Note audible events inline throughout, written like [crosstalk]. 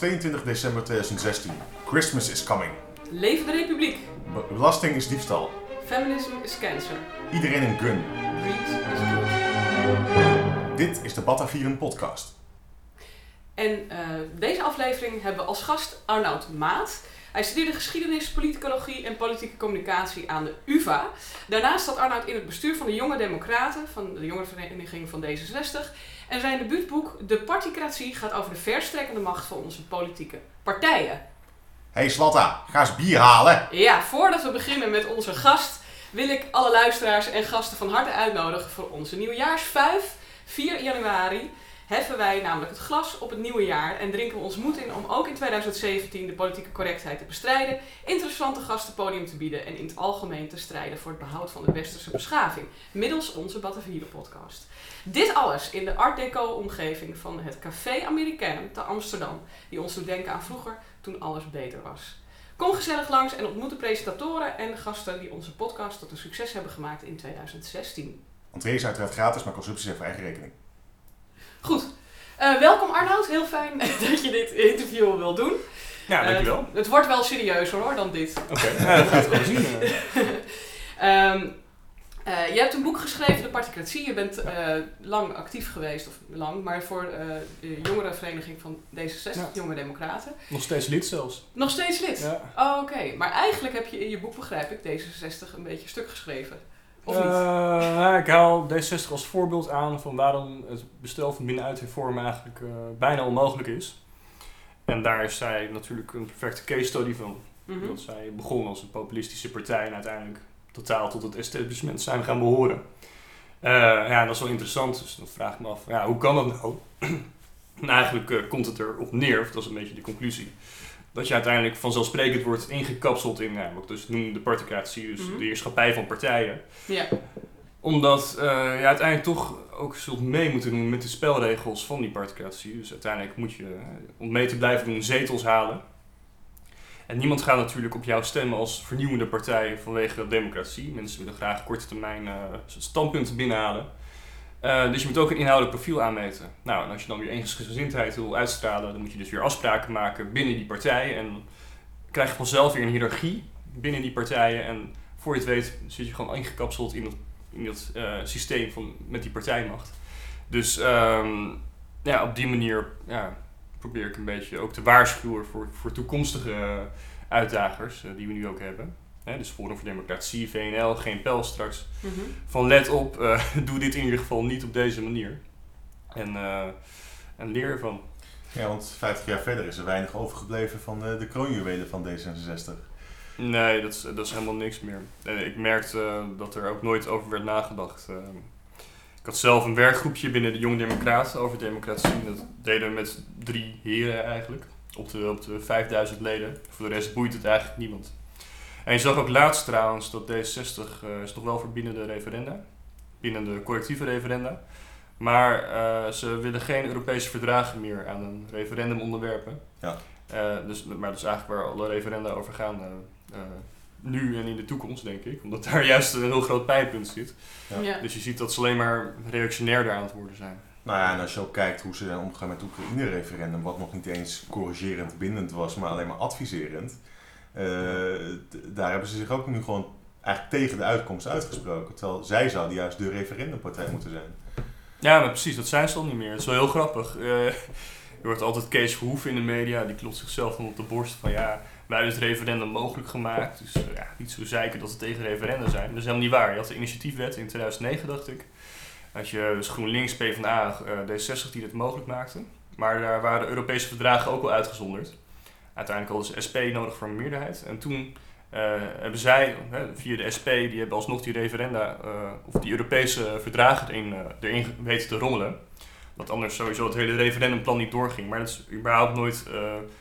Donderdag 22 december 2016. Christmas is coming. Leven de republiek. Be- Belasting is diefstal. Feminism is cancer. Iedereen een gun. Greed is good. Dit is de Batavieren podcast. En eh, deze aflevering hebben we als gast Arnoud Maat. Hij studeerde geschiedenis, politicologie en politieke communicatie aan de UvA. Daarnaast zat Arnoud in het bestuur van de Jonge Democraten, van de jongerenvereniging van D66. En zijn debuutboek De Particratie gaat over de verstrekkende macht van onze politieke partijen. Hey Slatta, ga eens bier halen. Ja, voordat we beginnen met onze gast, wil ik alle luisteraars en gasten van harte uitnodigen voor onze nieuwjaarsvijf. 4 januari heffen wij namelijk het glas op het nieuwe jaar en drinken we ons moed in om ook in 2017 de politieke correctheid te bestrijden, interessante gasten podium te bieden en in het algemeen te strijden voor het behoud van de westerse beschaving, middels onze Batavieren podcast. Dit alles in de Art Deco-omgeving van het Café Americain te Amsterdam, die ons doet denken aan vroeger toen alles beter was. Kom gezellig langs en ontmoet de presentatoren en gasten die onze podcast tot een succes hebben gemaakt in 2016. Entree is uiteraard gratis, maar consumptie zijn voor eigen rekening. Goed. Eh, welkom Arnoud, heel fijn [laughs] dat je dit interview wil doen. Ja, Eh, dankjewel. het wordt wel serieuzer hoor dan dit. Oké, ja, dat gaat wel zien. eh. [laughs] Ehm, eh, je hebt een boek geschreven, De Particratie. Je bent eh, lang actief geweest, of lang, maar voor eh, de jongerenvereniging van D66, Ja. Jonge Democraten. Nog steeds lid zelfs. Nog steeds lid? Ja. Oh, oké. Maar eigenlijk heb je in je boek, begrijp ik, D66 een beetje stuk geschreven. Of niet? Eh, nou, ik haal D60 als voorbeeld aan van waarom het bestel van binnenuit hervormen eigenlijk eh, bijna onmogelijk is. En daar is zij natuurlijk een perfecte case study van. Mhm. Dat zij begon als een populistische partij en uiteindelijk totaal tot het establishment zijn gaan behoren. Eh, ja, dat is wel interessant. Dus dan vraag ik me af, ja, hoe kan dat nou? en [clears throat] eigenlijk eh, komt het erop neer, of dat is een beetje de conclusie, dat je uiteindelijk vanzelfsprekend wordt ingekapseld in, ja, wat ik dus noem de particratie, dus Mhm. de heerschappij van partijen Ja. omdat eh, je uiteindelijk toch ook zult mee moeten doen met de spelregels van die particratie. Dus uiteindelijk moet je, eh, om mee te blijven doen, zetels halen. En niemand gaat natuurlijk op jou stemmen als vernieuwende partij vanwege de democratie. Mensen willen graag korte termijn eh, standpunten binnenhalen. Eh, dus je moet ook een inhoudelijk profiel aanmeten. Nou, en als je dan weer eensgezindheid wil uitstralen, dan moet je dus weer afspraken maken binnen die partij. En krijg je vanzelf weer een hiërarchie binnen die partijen. En voor je het weet zit je gewoon ingekapseld in dat in eh, systeem van, met die partijmacht. Dus ehm, ja, op die manier ja, probeer ik een beetje ook te waarschuwen voor, voor toekomstige eh, uitdagers die we nu ook hebben. Hè, dus Forum voor Democratie, VNL, geen pijl straks. Mhm. Van let op, eh, [laughs] doe dit in ieder geval niet op deze manier. En, eh, en leer ervan. Ja, want 50 jaar verder is er weinig overgebleven van eh, de kroonjuwelen van D66. Nee, dat is, dat is helemaal niks meer. Ik merkte dat er ook nooit over werd nagedacht. Ik had zelf een werkgroepje binnen de Jonge Democraten over democratie. Dat deden we met drie heren eigenlijk. Op de, op de 5000 leden. Voor de rest boeit het eigenlijk niemand. En je zag ook laatst trouwens dat D66 eh, is nog wel voor binnen de referenda. Binnen de collectieve referenda. Maar eh, ze willen geen Europese verdragen meer aan een referendum onderwerpen. Ja. Eh, dus, maar dat is eigenlijk waar alle referenda over gaan. nu en in de toekomst, denk ik. Omdat daar [laughs] juist een heel groot pijnpunt zit. Ja. Ja. Dus je ziet dat ze alleen maar reactionairder aan het worden zijn. Nou ja, en als je ook kijkt hoe ze zijn omgegaan met het Oekraïne-referendum, wat nog niet eens corrigerend bindend was, maar alleen maar adviserend. Eh, daar hebben ze zich ook nu gewoon eigenlijk tegen de uitkomst uitgesproken. Terwijl zij zouden juist de referendumpartij moeten zijn. Ja, maar precies, dat zijn ze al niet meer. Het is wel heel grappig. Eh, [laughs] je hoort altijd Kees Verhoeven in de media, die klopt zichzelf dan op de borst van ja, wij hebben het referendum mogelijk gemaakt. Dus eh, ja, niet zo zeiken dat ze tegen referenda zijn. Dat is helemaal niet waar. Je had de initiatiefwet in 2009, dacht ik. Had je dus GroenLinks, PvdA, eh, D60 die dit mogelijk maakten. Maar daar waren Europese verdragen ook wel uitgezonderd. Uiteindelijk hadden ze SP nodig voor een meerderheid. En toen eh, hebben zij, via de SP, die hebben alsnog die referenda, eh, of die Europese verdragen erin, eh, erin weten te rommelen. Dat anders sowieso het hele referendumplan niet doorging. Maar dat is überhaupt nooit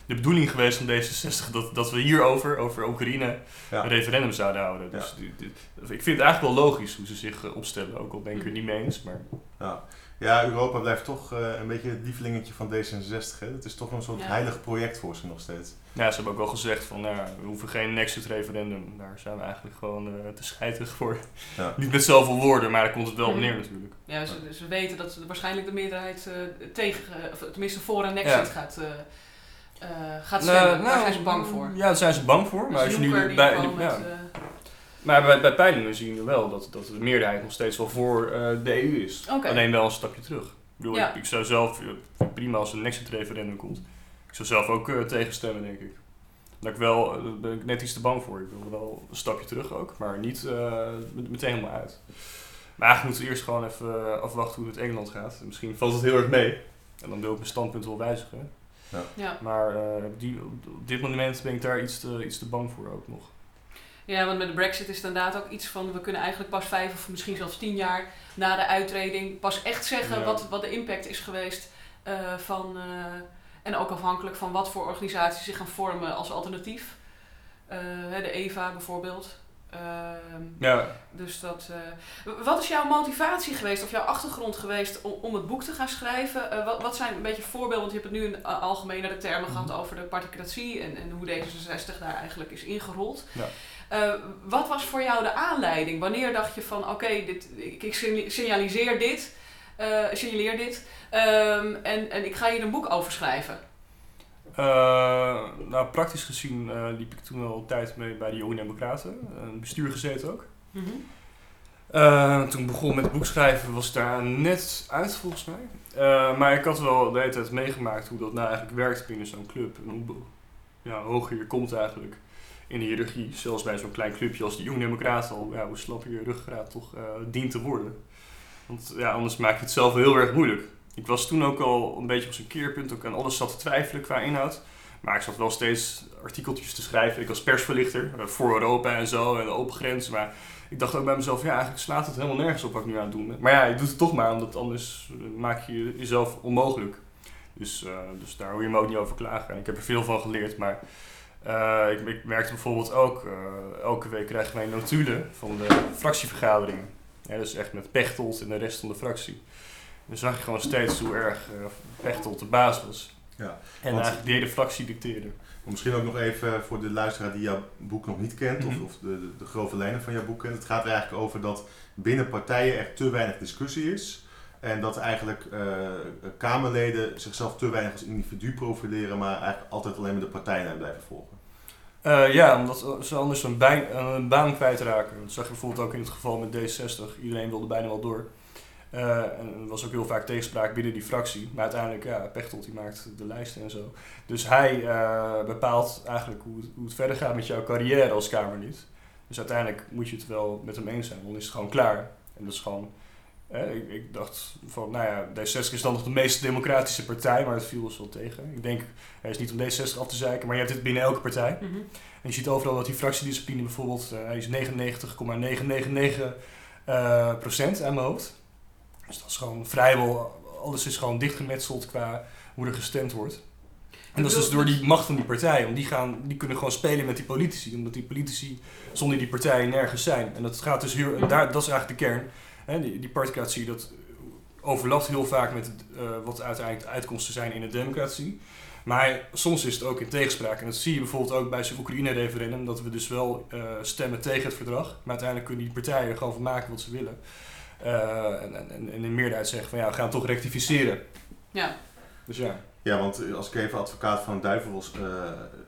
de bedoeling geweest van D66 dat, dat we hierover, over Oekraïne, Ja. een referendum zouden houden. Dus die- die- ik vind het eigenlijk wel logisch hoe ze zich opstellen. Ook al ben ik er niet mee eens. Maar Ja. Ja, Europa blijft toch eh, een beetje het lievelingetje van D66. Hè? Het is toch een soort Ja. heilig project voor ze nog steeds. ja, ze hebben ook wel gezegd van nou, ja, we hoeven geen Nexit referendum. Daar zijn we eigenlijk gewoon eh, te scheidig voor. Ja. [laughs] Niet met zoveel woorden, maar daar komt het wel op neer natuurlijk. Ja, ze, ze weten dat ze waarschijnlijk de meerderheid eh, tegen, of tenminste voor een exit Ja. gaat, eh, eh, gaat Nou, stemmen? Daar nou, zijn ze bang voor. Ja, daar zijn ze bang voor. Maar Dus als je nu bij, ja. met, Maar bij, bij peilingen zien we wel dat, dat de meerderheid nog steeds wel voor eh, de EU is. Oké. Alleen wel een stapje terug. Ik, bedoel, Ja. ik, ik zou zelf, eh, vind het prima als er een Nexit-referendum komt. Ik zou zelf ook eh, tegenstemmen, denk ik. Dat ik wel, daar ben ik net iets te bang voor. Ik wil wel een stapje terug ook, maar niet eh, met- meteen helemaal uit. Maar eigenlijk moeten we eerst gewoon even afwachten hoe het met Engeland gaat. Misschien valt het heel erg mee. En dan wil ik mijn standpunt wel wijzigen. ja. Maar eh, die, op dit moment ben ik daar iets te, iets te bang voor ook nog. Ja, want met de brexit is het inderdaad ook iets van... we kunnen eigenlijk pas vijf of misschien zelfs tien jaar na de uittreding... pas echt zeggen Ja. wat, wat de impact is geweest eh, van... eh, en ook afhankelijk van wat voor organisaties zich gaan vormen als alternatief. Eh, de EVA bijvoorbeeld. Ehm, Ja, Dus dat. wat is jouw motivatie geweest of jouw achtergrond geweest om, om het boek te gaan schrijven? Wat, wat zijn een beetje voorbeelden? Want je hebt het nu in a- algemenere termen gehad Mhm. over de particratie en, en hoe D66 daar eigenlijk is ingerold. Ja. Eh, wat was voor jou de aanleiding? Wanneer dacht je van oké, dit ik, ik signa- signaliseer dit, eh, signaleer dit ehm, en, en ik ga hier een boek over schrijven? Eh, nou, praktisch gezien liep ik toen al tijd mee bij de Jonge Democraten. Een bestuur gezeten ook. Mhm. Toen ik begon met boekschrijven was ik daar net uit volgens mij. Maar ik had wel de hele tijd meegemaakt hoe dat nou eigenlijk werkt binnen zo'n club. En hoe ja, hoger je komt eigenlijk in de hiërarchie. Zelfs bij zo'n klein clubje als de Jonge Democraten al. Ja, hoe slapper je ruggengraat toch eh, dient te worden. Want ja, anders maak je het zelf heel erg moeilijk. Ik was toen ook al een beetje op zijn keerpunt. Ook aan alles zat te twijfelen qua inhoud. Maar ik zat wel steeds artikeltjes te schrijven. Ik was persverlichter eh, voor Europa en zo. En de open grenzen. Maar ik dacht ook bij mezelf, ja, eigenlijk slaat het helemaal nergens op wat ik nu aan het doen ben. Maar ja, je doet het toch maar, omdat anders eh, maak je jezelf onmogelijk. Dus, dus daar hoor je me ook niet over klagen. En ik heb er veel van geleerd, maar eh, ik, ik merkte bijvoorbeeld ook, eh, elke week krijgen wij notulen van de fractievergaderingen. Ja, dus echt met Pechtold en de rest van de fractie. Dan zag je gewoon steeds hoe erg eh, Pechtold de baas was. Ja, En eigenlijk de hele fractie dicteerde. Misschien ook nog even voor de luisteraar die jouw boek nog niet kent, Mhm. of, of de, de, de grove lijnen van jouw boek kent. Het gaat er eigenlijk over dat binnen partijen er te weinig discussie is. En dat eigenlijk Kamerleden zichzelf te weinig als individu profileren, maar eigenlijk altijd alleen maar de partijlijn blijven volgen. Eh, ja, omdat ze anders een, een baan kwijtraken. Dat zag je bijvoorbeeld ook in het geval met D60. Iedereen wilde bijna wel door. Eh, en er was ook heel vaak tegenspraak binnen die fractie. Maar uiteindelijk, ja, Pechtold die maakt de lijsten en zo. Dus hij eh, bepaalt eigenlijk hoe het, hoe het verder gaat met jouw carrière als Kamerlid. Dus uiteindelijk moet je het wel met hem eens zijn, dan is het gewoon klaar. En dat is gewoon... eh, ik, ik dacht van, nou ja, D60 is dan nog de meest democratische partij, maar het viel dus wel tegen. Ik denk, hij is niet om D60 af te zeiken, maar je hebt dit binnen elke partij. Mhm. En je ziet overal dat die fractiediscipline bijvoorbeeld, eh, hij is 99,999 eh, procent aan mijn hoofd. Dus dat is gewoon vrijwel, alles is gewoon dichtgemetseld qua hoe er gestemd wordt. En dat is dus door die macht van die partijen. Want die, gaan, die kunnen gewoon spelen met die politici. Omdat die politici zonder die partijen nergens zijn. En dat gaat dus heel, en daar, dat is eigenlijk de kern. Hè, die, die particratie, dat overlapt heel vaak met eh, wat uiteindelijk de uitkomsten zijn in de democratie. Maar soms is het ook in tegenspraak. En dat zie je bijvoorbeeld ook bij zo'n Oekraïne-referendum. Dat we dus wel eh, stemmen tegen het verdrag. Maar uiteindelijk kunnen die partijen er gewoon van maken wat ze willen. Eh, en, en, en in de meerderheid zeggen van ja, we gaan toch rectificeren. Ja. Dus ja. Ja, want als ik even advocaat van de duivel eh,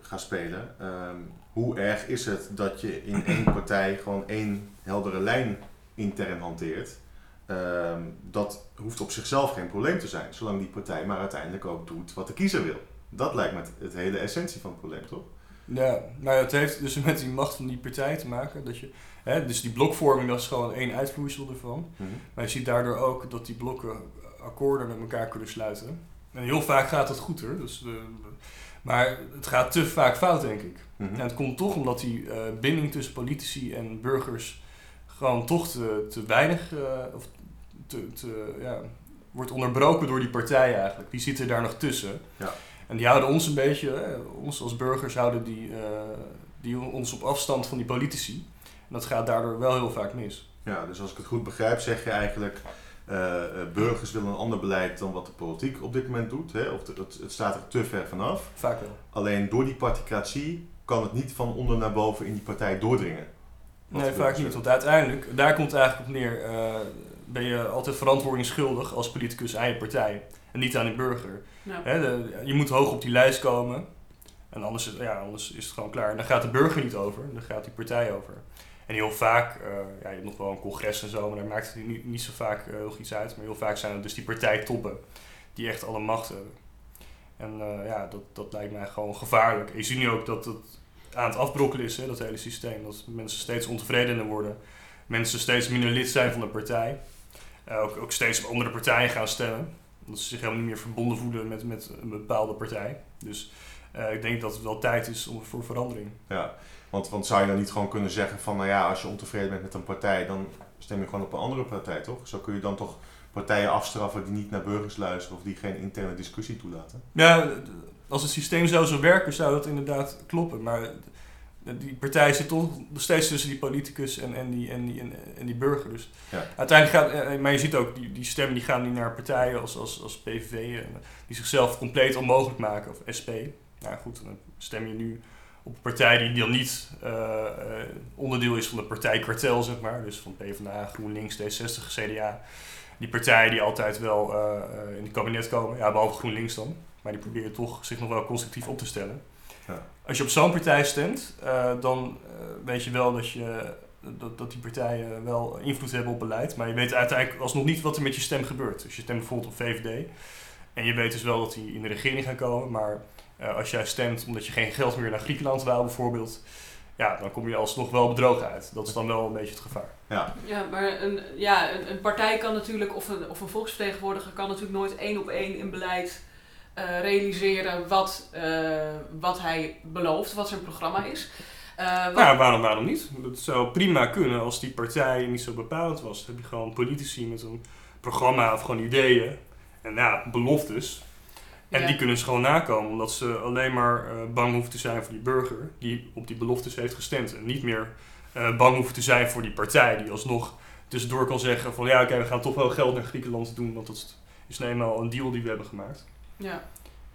ga spelen, ehm, hoe erg is het dat je in één partij gewoon één heldere lijn intern hanteert? Ehm, dat hoeft op zichzelf geen probleem te zijn, zolang die partij maar uiteindelijk ook doet wat de kiezer wil. Dat lijkt me het, het hele essentie van het probleem, toch? Ja, nou het heeft dus met die macht van die partij te maken. Dat je, hè, dus die blokvorming, dat is gewoon één uitvloeisel ervan. Maar je ziet daardoor ook dat die blokken akkoorden met elkaar kunnen sluiten. En heel vaak gaat dat goed hoor. Dus, de, maar het gaat te vaak fout, denk ik. Mhm. En het komt toch omdat die eh, binding tussen politici en burgers gewoon toch te, te weinig eh, of te, te, ja, wordt onderbroken door die partijen eigenlijk. Die zitten daar nog tussen. Ja. En die houden ons een beetje, hè, ons als burgers houden die, eh, die ons op afstand van die politici. En dat gaat daardoor wel heel vaak mis. Ja, dus als ik het goed begrijp, zeg je eigenlijk, eh, burgers willen een ander beleid dan wat de politiek op dit moment doet. Hè? Of de- het, het staat er te ver vanaf. Vaak wel. Alleen door die particratie kan het niet van onder naar boven in die partij doordringen. Nee, vaak niet. Want uiteindelijk, daar komt het eigenlijk op neer, eh, ben je altijd verantwoording schuldig als politicus aan je partij. En niet aan de burger. Ja. Hè, de- je moet hoog op die lijst komen. En anders, is- ja, anders is het gewoon klaar. En dan gaat de burger niet over, dan gaat die partij over. En heel vaak, eh, ja, je hebt nog wel een congres en zo, maar daar maakt het niet, niet zo vaak eh, heel iets uit. Maar heel vaak zijn het dus die partijtoppen die echt alle macht hebben. En eh, ja, dat, dat lijkt mij gewoon gevaarlijk. Je ziet nu ook dat het aan het afbrokkelen is, hè, dat hele systeem. Dat mensen steeds ontevredener worden. Mensen steeds minder lid zijn van de partij. Eh, ook, ook steeds op andere partijen gaan stemmen. Dat ze zich helemaal niet meer verbonden voelen met, met een bepaalde partij. Dus eh, ik denk dat het wel tijd is om, voor verandering. Ja, want, want zou je dan niet gewoon kunnen zeggen van, nou ja, als je ontevreden bent met een partij, dan stem je gewoon op een andere partij, toch? Zo kun je dan toch partijen afstraffen die niet naar burgers luisteren of die geen interne discussie toelaten. Ja, als het systeem zo zou werken, zou dat inderdaad kloppen. Maar die partij zit toch nog steeds tussen die politicus en, en, die, en, die, en, en die burger. Dus Ja. uiteindelijk gaat, eh, maar je ziet ook, die, die stemmen die gaan niet naar partijen als, als, als PVV, eh, die zichzelf compleet onmogelijk maken, of SP. Nou goed, dan stem je nu op een partij die dan niet eh, eh, onderdeel is van de partijkartel, zeg maar. Dus van PvdA, GroenLinks, D60, CDA. Die partijen die altijd wel eh, eh, in het kabinet komen, ja, behalve GroenLinks dan. Maar die proberen toch zich nog wel constructief op te stellen. Ja. Als je op zo'n partij stemt, eh, dan eh, weet je wel dat, je, dat, dat die partijen wel invloed hebben op beleid. Maar je weet uiteindelijk alsnog niet wat er met je stem gebeurt. Dus je stemt bijvoorbeeld op VVD. En je weet dus wel dat die in de regering gaan komen. Maar eh, als jij stemt omdat je geen geld meer naar Griekenland wou bijvoorbeeld. Ja, dan kom je alsnog wel bedrogen uit. Dat is dan wel een beetje het gevaar. Ja, Ja, maar een, ja, een, een partij kan natuurlijk, of een, of een volksvertegenwoordiger kan natuurlijk nooit één op één in beleid eh, realiseren wat, eh, wat hij belooft, wat zijn programma is. Eh, wat- Nou, waarom, waarom niet? Dat zou prima kunnen als die partij niet zo bepalend was. Dan heb je gewoon politici met een programma of gewoon ideeën. En ja, beloftes. En Ja. die kunnen ze gewoon nakomen, omdat ze alleen maar eh, bang hoeven te zijn voor die burger die op die beloftes heeft gestemd. En niet meer eh, bang hoeven te zijn voor die partij die alsnog tussendoor kan zeggen van ja, oké, we gaan toch wel geld naar Griekenland doen, want dat is nou eenmaal een deal die we hebben gemaakt. Ja.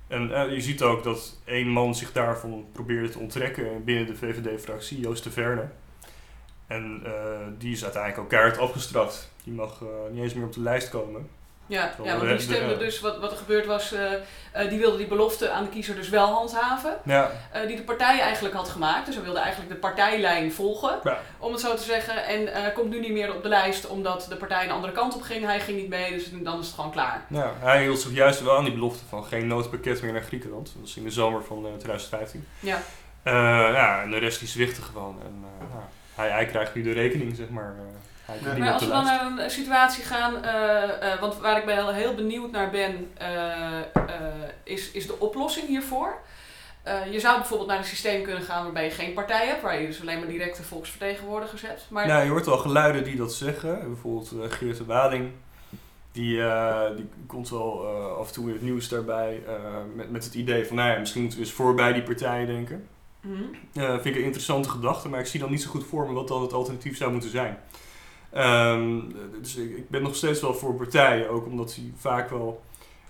En eh, je ziet ook dat één man zich daarvan probeerde te onttrekken binnen de VVD-fractie, Joost de Verne. En eh, die is uiteindelijk ook keihard afgestraft. Die mag eh, niet eens meer op de lijst komen. Ja, ja, want die stemde de- dus, wat, wat er gebeurd was, eh, eh, die wilde die belofte aan de kiezer dus wel handhaven. Ja, eh, die de partij eigenlijk had gemaakt. Dus hij wilde eigenlijk de partijlijn volgen, Ja. om het zo te zeggen. En komt nu niet meer op de lijst omdat de partij een andere kant op ging. Hij ging niet mee, dus dan is het gewoon klaar. ja, hij hield zich juist wel aan die belofte van geen noodpakket meer naar Griekenland. Dat was in de zomer van eh, 2015. Ja, ja, en de rest die zwichtte gewoon. En ja, hij, hij krijgt nu de rekening, zeg maar. Ja. maar als we dan naar een situatie gaan, eh, eh, want waar ik wel heel benieuwd naar ben, eh, eh, is, is de oplossing hiervoor. Eh, je zou bijvoorbeeld naar een systeem kunnen gaan waarbij je geen partij hebt, waar je dus alleen maar directe volksvertegenwoordigers hebt. Maar Nou, je hoort wel geluiden die dat zeggen. Bijvoorbeeld eh, Geert de Wading. Die, eh, die komt wel eh, af en toe in het nieuws daarbij eh, met, met het idee van, nou ja, misschien moeten we eens voorbij die partijen denken. Eh, vind ik een interessante gedachte, maar ik zie dan niet zo goed voor me wat dan het alternatief zou moeten zijn. Ehm, dus ik, ben nog steeds wel voor partijen, ook omdat die vaak wel...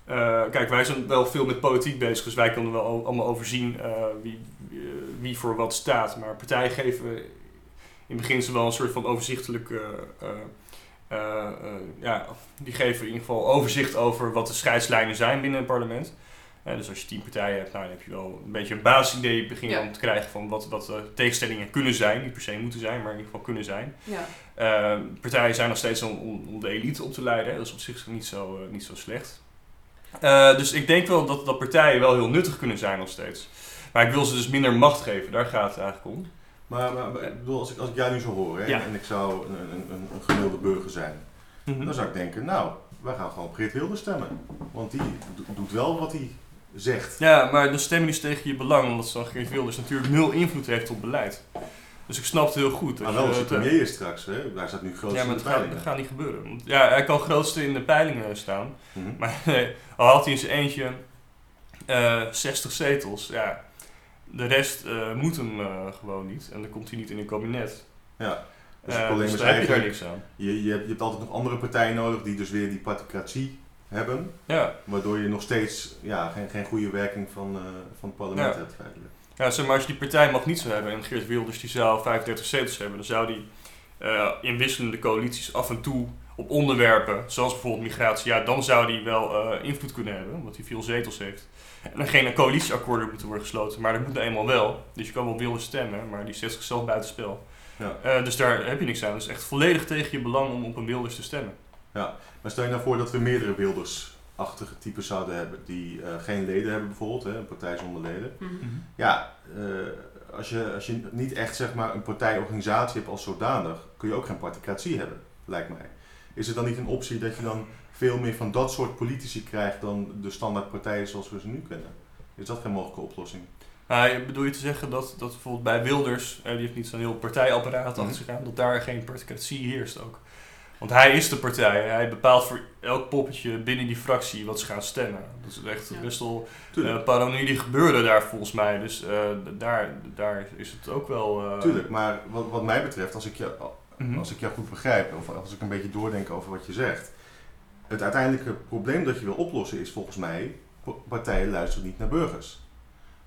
eh, kijk, wij zijn wel veel met politiek bezig, dus wij kunnen wel al- allemaal overzien eh, wie, eh, wie voor wat staat. Maar partijen geven in beginsel wel een soort van overzichtelijke... ja, die geven in ieder geval overzicht over wat de scheidslijnen zijn binnen een parlement. Dus als je tien partijen hebt, nou, dan heb je wel een beetje een basisidee begin je Ja. dan te krijgen van wat, wat eh, tegenstellingen kunnen zijn. Niet per se moeten zijn, maar in ieder geval kunnen zijn. ja. Eh, partijen zijn nog steeds om, om, om de elite op te leiden. hè. Dat is op zich niet zo, eh, niet zo slecht. Eh, dus ik denk wel dat, dat partijen wel heel nuttig kunnen zijn nog steeds. Maar ik wil ze dus minder macht geven. Daar gaat het eigenlijk om. maar, maar, maar ik bedoel, als ik, als ik jou nu zo hoor hè, Ja. en ik zou een, een, een, een gemiddelde burger zijn, Mhm. dan zou ik denken, nou, wij gaan gewoon op Geert Wilders stemmen. Want die do- doet wel wat hij zegt. Ja, maar dan stem je dus tegen je belang, omdat zo'n Geert Wilders natuurlijk nul invloed heeft op beleid. Dus ik snap het heel goed. Maar wel je als eh, premier is straks, hè? hij staat nu grootste Ja, maar in de gaat, peilingen. dat gaat niet gebeuren. Ja, hij kan grootste in de peilingen staan. Mhm. Maar [laughs] nee, al had hij in zijn eentje eh 60 zetels, ja, de rest eh, moet hem eh, gewoon niet. En dan komt hij niet in een kabinet. Ja. Dus Eh, het probleem dus is daar heb je daar eigenlijk, niks aan. je, je, hebt, je hebt altijd nog andere partijen nodig die dus weer die particratie hebben. Ja. Waardoor je nog steeds ja, geen, geen goede werking van, eh, van het parlement Ja. hebt feitelijk. ja, zeg maar, als je die partij mag niet zou hebben en Geert Wilders die zou 35 zetels hebben, dan zou die eh, in wisselende coalities af en toe op onderwerpen, zoals bijvoorbeeld migratie, ja, dan zou hij wel eh, invloed kunnen hebben, omdat hij veel zetels heeft. En dan geen coalitieakkoorden moeten worden gesloten, maar dat moet nou eenmaal wel. Dus je kan wel willen stemmen, maar die zet zichzelf buitenspel. Ja. Dus daar heb je niks aan. Het is echt volledig tegen je belang om op een Wilders te stemmen. Maar stel je nou voor dat we meerdere Wilders-achtige types zouden hebben die eh, geen leden hebben bijvoorbeeld, hè, een partij zonder leden. Mhm. Ja, eh, als, je, als je niet echt zeg maar, een partijorganisatie hebt als zodanig, kun je ook geen particratie hebben, lijkt mij. Is het dan niet een optie dat je dan veel meer van dat soort politici krijgt dan de standaard partijen zoals we ze nu kennen? Is dat geen mogelijke oplossing? Maar bedoel je te zeggen dat, dat bijvoorbeeld bij Wilders, eh, die heeft niet zo'n heel partijapparaat Mhm. achter zich aan, dat daar geen particratie heerst ook? Want hij is de partij, hij bepaalt voor elk poppetje binnen die fractie wat ze gaan stemmen. Dat is echt Ja. best wel uh, paranoïde gebeuren daar volgens mij. Dus eh, daar, daar is het ook wel... eh, Tuurlijk, maar wat, wat mij betreft, als ik, je, mhm. als ik jou goed begrijp, of als ik een beetje doordenk over wat je zegt, het uiteindelijke probleem dat je wil oplossen is volgens mij, partijen luisteren niet naar burgers.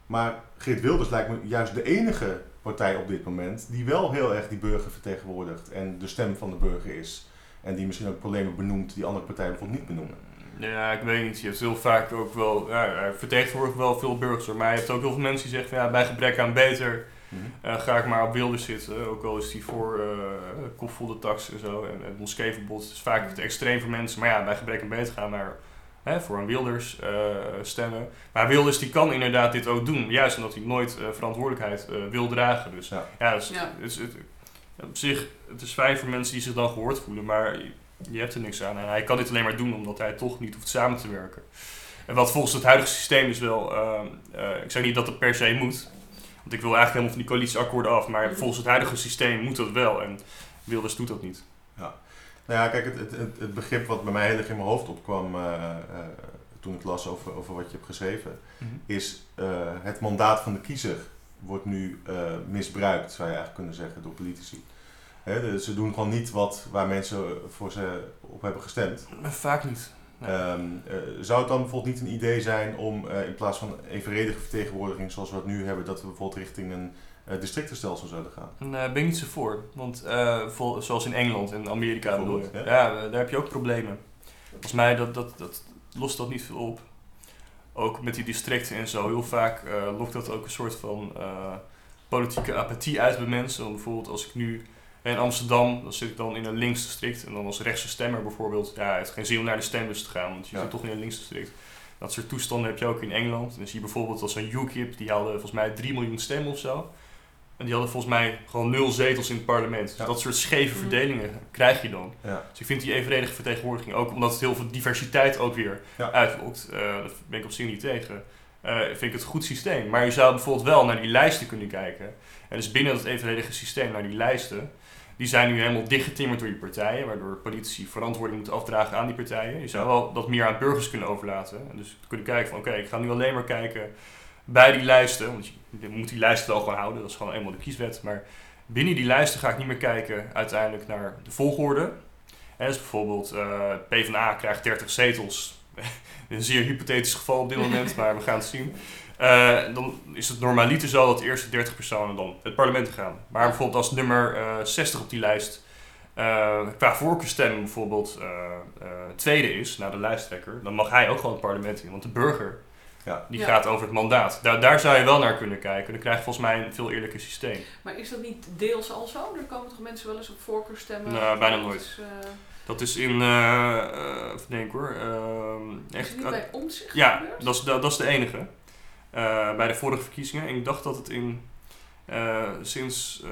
Maar Geert Wilders lijkt me juist de enige partij op dit moment die wel heel erg die burger vertegenwoordigt en de stem van de burger is. En die misschien ook problemen benoemt die andere partijen bijvoorbeeld niet benoemen. Ja, ik weet niet. Je hebt heel vaak ook wel... Ja, hij vertegenwoordigt wel veel burgers, maar je hebt ook heel veel mensen die zeggen van ja, bij gebrek aan beter eh, ga ik maar op Wilders zitten. Ook al is die voor uh, kopvolle tax en zo en het moskeeverbod. Het is vaak te extreem voor mensen, maar ja, bij gebrek aan beter gaan naar hè, voor een Wilders uh, stemmen. Maar Wilders die kan inderdaad dit ook doen, juist omdat hij nooit uh, verantwoordelijkheid uh, wil dragen. Dus ja, ja, dus, Ja. Het, het, op zich, het is fijn voor mensen die zich dan gehoord voelen, maar je, hebt er niks aan. En hij kan dit alleen maar doen omdat hij toch niet hoeft samen te werken. En wat volgens het huidige systeem dus wel, uh, ik zeg niet dat het per se moet, want ik wil eigenlijk helemaal van die coalitieakkoorden af, maar volgens het huidige systeem moet dat wel en Wilders doet dat niet. Nou ja, kijk, het, het, het, het begrip wat bij mij heel erg in mijn hoofd opkwam uh, uh, toen ik las over, over wat je hebt geschreven, Mhm. is het mandaat van de kiezer wordt nu uh, misbruikt, zou je eigenlijk kunnen zeggen, door politici. Hè, ze doen gewoon niet wat waar mensen voor ze op hebben gestemd. Vaak niet. Nee. Um, uh, zou het dan bijvoorbeeld niet een idee zijn om uh, in plaats van evenredige vertegenwoordiging zoals we het nu hebben, dat we bijvoorbeeld richting een districtenstelsel zouden gaan? Daar ben ik niet zo voor. Want vol, zoals in Engeland en Amerika bedoel je. Ja. ja, daar heb je ook problemen. Volgens mij dat, dat, dat lost dat niet veel op. Ook met die districten en zo. Heel vaak uh, lokt dat ook een soort van uh, politieke apathie uit bij mensen. Want bijvoorbeeld als ik nu in Amsterdam, dan zit ik dan in een linksdistrict. En dan als rechtse stemmer bijvoorbeeld, ja, het heeft geen zin om naar de stembus te gaan. Want je Ja. zit toch in een linksdistrict. Dat soort toestanden heb je ook in Engeland. En dan zie je bijvoorbeeld als een UKIP, die hadden volgens mij 3 miljoen stemmen of zo. En die hadden volgens mij gewoon nul zetels in het parlement. Dus Ja. dat soort scheve Mhm. verdelingen krijg je dan. Ja. Dus ik vind die evenredige vertegenwoordiging ook, omdat het heel veel diversiteit ook weer Ja. uitlokt. Uh, daar ben ik op zich niet tegen. Uh, vind ik het een goed systeem. Maar je zou bijvoorbeeld wel naar die lijsten kunnen kijken. En dus binnen dat evenredige systeem naar die lijsten. Die zijn nu helemaal dichtgetimmerd door die partijen, waardoor politici verantwoording moeten afdragen aan die partijen. Je zou wel dat meer aan burgers kunnen overlaten. En dus kunnen kijken van oké, okay, ik ga nu alleen maar kijken bij die lijsten. Want je, moet die lijsten wel gewoon houden, dat is gewoon eenmaal de kieswet. Maar binnen die lijsten ga ik niet meer kijken uiteindelijk naar de volgorde. En dus bijvoorbeeld uh, PvdA krijgt 30 zetels. [laughs] een zeer hypothetisch geval op dit moment, [laughs] maar we gaan het zien. Uh, dan is het normaliter zo dat de eerste 30 personen dan het parlement gaan. Maar bijvoorbeeld als nummer uh, 60 op die lijst uh, qua voorkeurstemmen bijvoorbeeld tweede is, naar de lijsttrekker, dan mag hij ook gewoon het parlement in. Want de burger, ja. die Ja. gaat over het mandaat. Daar, daar zou je wel naar kunnen kijken. Dan krijg je volgens mij een veel eerlijker systeem. Maar is dat niet deels al zo? Er komen toch mensen wel eens op voorkeur stemmen? Nou, bijna nooit. is, eh, Dat is in, uh, even denken hoor, ehm, is echt... het niet bij omzicht Ja, dat is, dat, dat is de enige. Uh, bij de vorige verkiezingen. En ik dacht dat het in. Uh, sinds uh,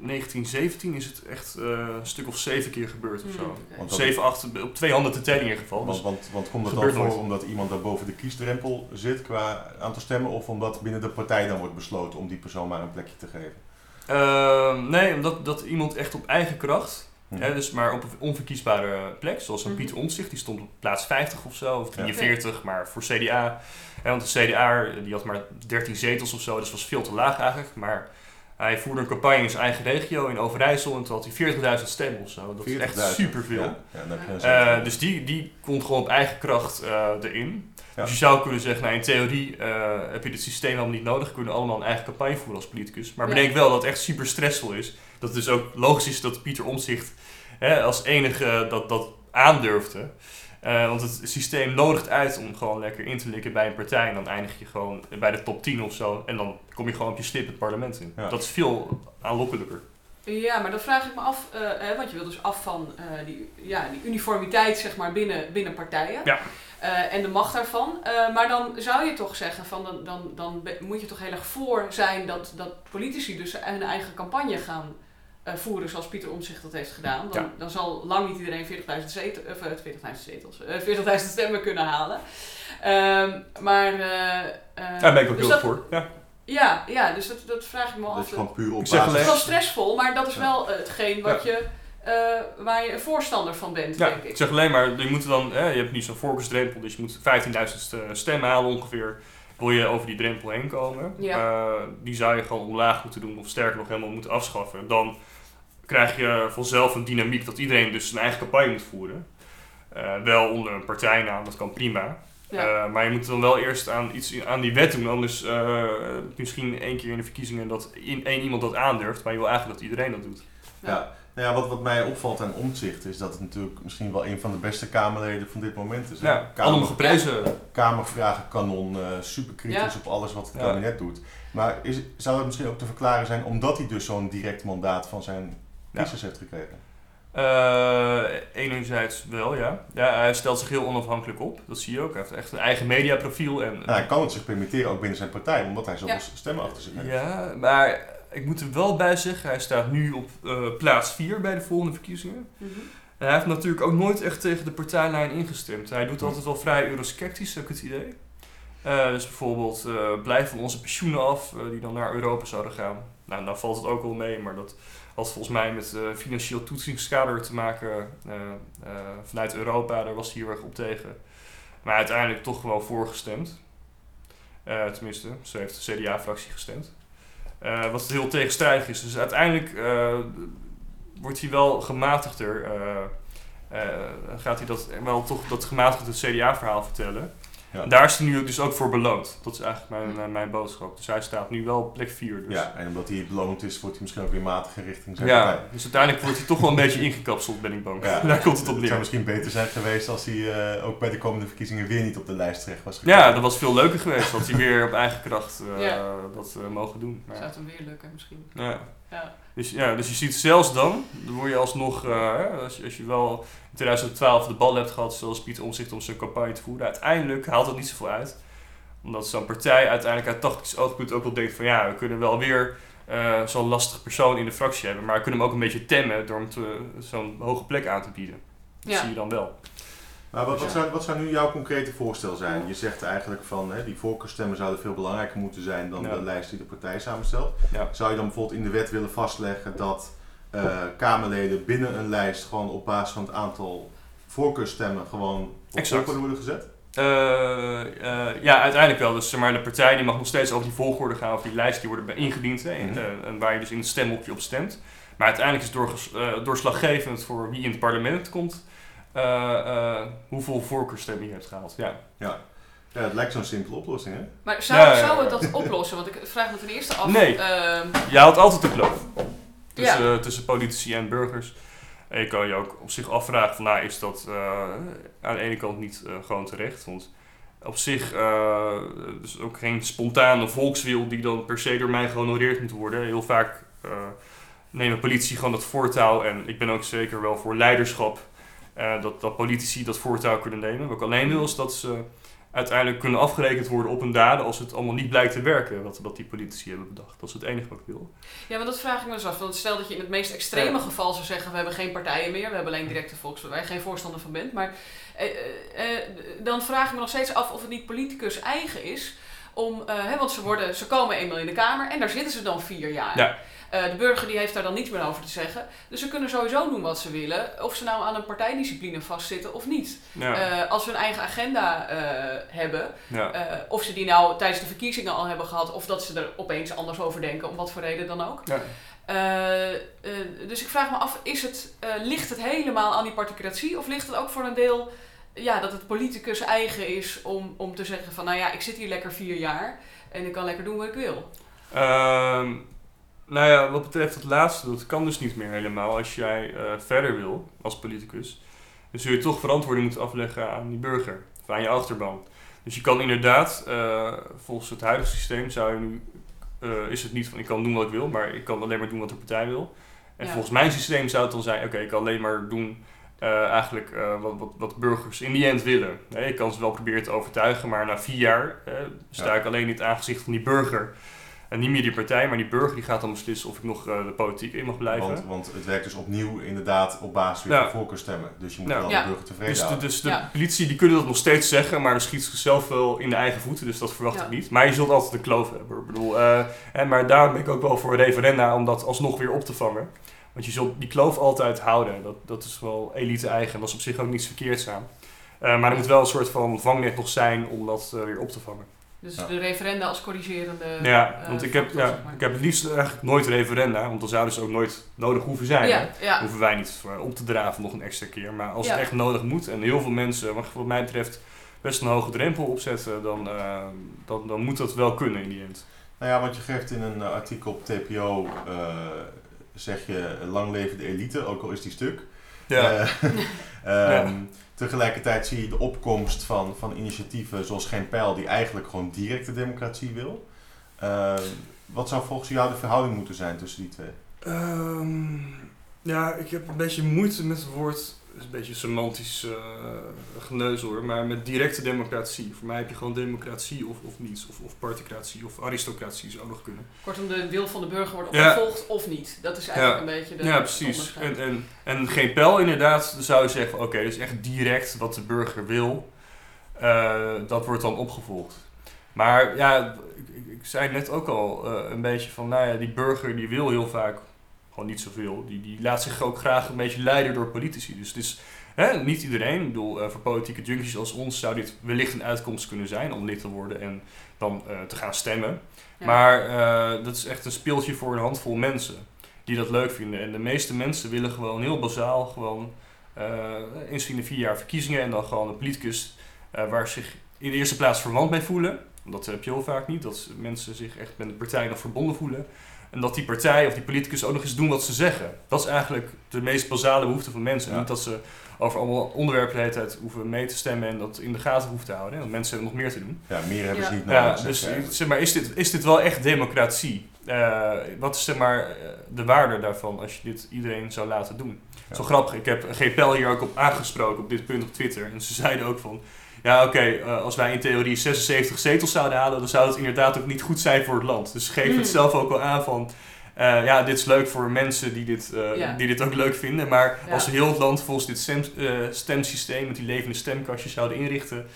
1917 is het echt uh, een stuk of zeven keer gebeurd of Hmm, zo. Want dat- Zeven, acht, op twee handen te tellen in ieder geval. Want, Dus, want, want komt het dan voor nooit. omdat iemand daar boven de kiesdrempel zit qua aantal stemmen of omdat binnen de partij dan wordt besloten om die persoon maar een plekje te geven? uh, nee, omdat dat iemand echt op eigen kracht. Hm. Hè, dus maar op een onverkiesbare plek, zoals een Mhm. Pieter Omtzigt, die stond op plaats 50 of zo, of Ja. 43, maar voor CDA. Hè, want de CDA die had maar 13 zetels of zo, dus was veel te laag eigenlijk. Maar hij voerde een campagne in zijn eigen regio, in Overijssel, en toen had hij 40.000 stemmen of zo. Dat is echt 40.000. superveel. Ja, Eh, dus die, die komt gewoon op eigen kracht eh, erin. Ja. Dus je zou kunnen zeggen, nou in theorie eh, heb je dit systeem helemaal niet nodig. We kunnen allemaal een eigen campagne voeren als politicus. Maar Ja. bedenk wel dat het echt super stressvol is. Dat het dus ook logisch is dat Pieter Omtzigt hè, als enige dat, dat aandurfde. Eh, want het systeem nodigt uit om gewoon lekker in te likken bij een partij. En dan eindig je gewoon bij de top 10 of zo. En dan kom je gewoon op je stip het parlement in. Ja. Dat is veel aanlokkelijker. Ja, maar dan vraag ik me af, eh, hè, want je wil dus af van eh, die, ja, die uniformiteit zeg maar, binnen, binnen partijen. Ja. Eh, en de macht daarvan. Eh, maar dan zou je toch zeggen, van, dan, dan, dan moet je toch heel erg voor zijn dat, dat politici dus hun eigen campagne gaan eh, voeren zoals Pieter Omtzigt dat heeft gedaan. Dan, Ja. dan zal lang niet iedereen 40.000 zetel, of, eh, 40.000 zetels, eh, 40.000 stemmen kunnen halen. Ehm, maar... eh, eh, Daar ben ik ook dus heel dat- voor. Ja. Ja, ja, dus dat, dat vraag ik me Dat af. is gewoon puur op Ik zeg Het is basis... wel stressvol, maar dat is Ja. wel hetgeen wat je, eh, waar je een voorstander van bent, Ja, denk ik ik. zeg alleen maar, je moet dan, hè, je hebt nu zo'n voorkeursdrempel, dus je moet 15.000 stemmen halen ongeveer. Wil je over die drempel heen komen? Ja. Eh, die zou je gewoon omlaag moeten doen, of sterker nog helemaal moeten afschaffen. Dan krijg je vanzelf een dynamiek dat iedereen dus zijn eigen campagne moet voeren. Eh, wel onder een partijnaam, dat kan prima. Ja. Eh, maar je moet dan wel eerst aan iets aan die wet doen. Anders eh, misschien één keer in de verkiezingen dat in, één iemand dat aandurft. Maar je wil eigenlijk dat iedereen dat doet. Ja. Nou ja, wat, wat mij opvalt aan omzicht is dat het natuurlijk misschien wel een van de beste Kamerleden van dit moment is. hè? Ja, Kamer, geprezen. Kamervragenkanon, eh super kritisch Ja. op alles wat het Ja. kabinet doet. Maar is, zou het misschien ook te verklaren zijn omdat hij dus zo'n direct mandaat van zijn Ja. kiezers heeft gekregen? Eh, enerzijds wel, ja. ja. Hij stelt zich heel onafhankelijk op. Dat zie je ook. Hij heeft echt een eigen mediaprofiel. En, Nou, hij kan het zich permitteren ook binnen zijn partij, omdat hij zoveel Ja. stemmen achter zich heeft. ja, maar ik moet er wel bij zeggen, hij staat nu op eh, plaats 4 bij de volgende verkiezingen. Mhm. En hij heeft natuurlijk ook nooit echt tegen de partijlijn ingestemd. Hij doet altijd wel vrij eurosceptisch, heb ik het idee. Eh, dus bijvoorbeeld uh, blijven onze pensioenen af, die dan naar Europa zouden gaan. Nou, dan valt het ook wel mee, maar dat had volgens mij met uh, financieel toetsingskader te maken uh, uh, vanuit Europa. Daar was hij heel erg op tegen. Maar uiteindelijk toch gewoon voorgestemd. Tenminste, zo heeft de CDA-fractie gestemd. Wat heel tegenstrijdig is. Dus uiteindelijk wordt hij wel gematigder. Gaat hij dat wel toch dat gematigde CDA-verhaal vertellen. Ja. Daar is hij nu dus ook voor beloond. Dat is eigenlijk mijn, mijn boodschap. Dus hij staat nu wel op plek 4. Dus. Ja, en omdat hij beloond is, wordt hij misschien ook weer matiger richting zijn ja, partij. dus uiteindelijk wordt hij toch wel een beetje ingekapseld, ben ik bang. Ja. [laughs] Daar komt het op Het neer. zou misschien beter zijn geweest als hij uh, ook bij de komende verkiezingen weer niet op de lijst terecht was gekomen. Ja, dat was veel leuker geweest. Had hij weer op eigen kracht uh, ja. dat uh, mogen doen. Maar... Zou het hem weer lukken misschien. Ja. Ja. Dus, ja, dus je ziet zelfs dan, dan word je alsnog, uh, als, je, als je wel in 2012 de bal hebt gehad, zoals Pieter Omzicht om zijn campagne te voeren, uiteindelijk haalt het niet zoveel uit. Omdat zo'n partij uiteindelijk uit tactisch oogpunt ook wel denkt van ja, we kunnen wel weer uh, zo'n lastig persoon in de fractie hebben, maar we kunnen hem ook een beetje temmen door hem zo'n hoge plek aan te bieden. Dat ja. zie je dan wel. Maar wat, wat, zou, wat zou nu jouw concrete voorstel zijn? Je zegt eigenlijk van hè, die voorkeurstemmen zouden veel belangrijker moeten zijn dan Ja. de lijst die de partij samenstelt. Ja. Zou je dan bijvoorbeeld in de wet willen vastleggen dat uh, Kamerleden binnen een lijst gewoon op basis van het aantal voorkeurstemmen gewoon op worden gezet? Uh, uh, ja, uiteindelijk wel. Dus maar, de partij die mag nog steeds over die volgorde gaan, over die lijst die worden ingediend. Hè, Mhm. waar je dus in het stemhokje op stemt. Maar uiteindelijk is het door, doorslaggevend voor wie in het parlement komt, hoeveel voorkeurstemmen je hebt gehaald. Ja. Ja. Ja, het lijkt zo'n simpele oplossing, hè? Maar zou, Ja, ja, ja. zou het dat oplossen? Want ik vraag me ten eerste af. Nee. ehm, Je houdt altijd de kloof tussen, Ja. tussen politici en burgers. En je kan je ook op zich afvragen van, nou, is dat uh, aan de ene kant niet uh, gewoon terecht? Want op zich uh, is ook geen spontane volkswil die dan per se door mij gehonoreerd moet worden. Heel vaak uh, nemen politici gewoon dat voortouw. En ik ben ook zeker wel voor leiderschap. Uh, dat, dat politici dat voortouw kunnen nemen. Wat ik alleen wil is dat ze uiteindelijk kunnen afgerekend worden op hun daden als het allemaal niet blijkt te werken wat, wat die politici hebben bedacht. Dat is het enige wat ik wil. Ja, maar dat vraag ik me dus af. Want stel dat je in het meest extreme Ja. geval zou zeggen, we hebben geen partijen meer, we hebben alleen directe volks, waar je geen voorstander van bent. Maar eh, eh, eh, dan vraag ik me nog steeds af of het niet politicus eigen is om, eh, want ze, worden, ze komen eenmaal in de Kamer en daar zitten ze dan vier jaar. Ja. Uh, de burger die heeft daar dan niets meer over te zeggen. Dus ze kunnen sowieso doen wat ze willen. Of ze nou aan een partijdiscipline vastzitten of niet. Ja. Uh, als ze een eigen agenda uh, hebben. Ja. Of ze die nou tijdens de verkiezingen al hebben gehad. Of dat ze er opeens anders over denken. Om wat voor reden dan ook. Ja. Uh, dus ik vraag me af. Is het, ligt het helemaal aan die particratie? Of ligt het ook voor een deel... Ja, dat het politicus eigen is om, om te zeggen van... Nou ja, ik zit hier lekker vier jaar. En ik kan lekker doen wat ik wil. Uh, Nou ja, wat betreft het laatste, dat kan dus niet meer helemaal als jij eh, verder wil als politicus. Dan zul je toch verantwoording moeten afleggen aan die burger, of aan je achterban. Dus je kan inderdaad, eh, volgens het huidige systeem zou je nu, eh, is het niet van ik kan doen wat ik wil, maar ik kan alleen maar doen wat de partij wil. En Ja. volgens mijn systeem zou het dan zijn, oké, ik kan alleen maar doen eh, eigenlijk eh, wat, wat, wat burgers in die end willen. Nee, ik kan ze wel proberen te overtuigen, maar na vier jaar eh, sta Ja. ik alleen in het aangezicht van die burger. En niet meer die partij, maar die burger die gaat dan beslissen of ik nog eh, de politiek in mag blijven. Want, want het werkt dus opnieuw inderdaad op basis weer Ja. van voorkeurstemmen. Dus je moet Ja. wel Ja. de burger tevreden Dus de, houden. dus de Ja. politie die kunnen dat nog steeds zeggen, maar dan schiet zichzelf wel in de eigen voeten, dus dat verwacht Ja. ik niet. Maar je zult altijd een kloof hebben. Ik bedoel, eh, en, maar daarom ben ik ook wel voor referenda om dat alsnog weer op te vangen. Want je zult die kloof altijd houden. Dat, dat is wel elite-eigen en dat is op zich ook niets verkeerds aan. Eh, maar er moet wel een soort van vangnet nog zijn om dat eh, weer op te vangen. Dus Ja. de referenda als corrigerende. ja, eh, want ik heb, factor, ja, zeg maar. ik heb het liefst eigenlijk nooit referenda, want dan zouden ze ook nooit nodig hoeven zijn. Ja, ja. hoeven wij niet op te draven nog een extra keer. Maar als Ja. het echt nodig moet en heel veel mensen, wat mij betreft, best een hoge drempel opzetten, dan, eh, dan, dan moet dat wel kunnen in die end. Nou ja, want je geeft in een eh, artikel op TPO, eh, zeg je lang leven de elite, ook al is die stuk. Eh, [laughs] ehm, Tegelijkertijd zie je de opkomst van, van initiatieven zoals Geen Pijl, die eigenlijk gewoon directe democratie wil. Eh, wat zou volgens jou de verhouding moeten zijn tussen die twee? Ehm, ja, ik heb een beetje moeite met het woord, is een beetje semantisch uh, geneuzel hoor, maar met directe democratie. Voor mij heb je gewoon democratie of, of niets, of, of particratie of aristocratie zou nog kunnen. Kortom, de wil van de burger wordt Ja. opgevolgd of niet. Dat is eigenlijk een beetje de Ja, precies. En, en, en geen pijl inderdaad, dan zou je zeggen, oké, dat is echt direct wat de burger wil. Eh, dat wordt dan opgevolgd. Maar ja, ik, ik, ik zei net ook al eh, een beetje van, nou ja, die burger die wil heel vaak gewoon niet zoveel. Die, die laat zich ook graag een beetje leiden door politici. Dus het is hè, niet iedereen. Ik bedoel, eh, voor politieke junkies als ons zou dit wellicht een uitkomst kunnen zijn om lid te worden en dan eh, te gaan stemmen. Ja. Maar eh, dat is echt een speeltje voor een handvol mensen die dat leuk vinden. En de meeste mensen willen gewoon heel bazaal gewoon eens in de vier jaar verkiezingen en dan gewoon een politicus waar ze zich in de eerste plaats verwant mee voelen. Want Dat heb je heel vaak niet, dat mensen zich echt met de partij nog verbonden voelen. En dat die partij of die politicus ook nog eens doen wat ze zeggen. Dat is eigenlijk de meest basale behoefte van mensen. Ja. Niet dat ze over allemaal onderwerpen de hele tijd hoeven mee te stemmen en dat in de gaten hoeven te houden. hè, Want mensen hebben nog meer te doen. Ja, meer hebben ze niet nodig. Ja, dus zeg maar, is dit, is dit wel echt democratie? Eh, wat is zeg maar, eh, de waarde daarvan als je dit iedereen zou laten doen? Ja. Zo grappig, ik heb GPL hier ook op aangesproken op dit punt op Twitter. En ze zeiden ook van, ja oké, eh, als wij in theorie 76 zetels zouden halen, dan zou het inderdaad ook niet goed zijn voor het land. Dus ze geven Hmm. het zelf ook al aan van, eh, ja dit is leuk voor mensen die dit, eh, Ja. die dit ook leuk vinden. Maar Ja. als heel het land volgens dit stem, stemsysteem met die levende stemkastjes zouden inrichten,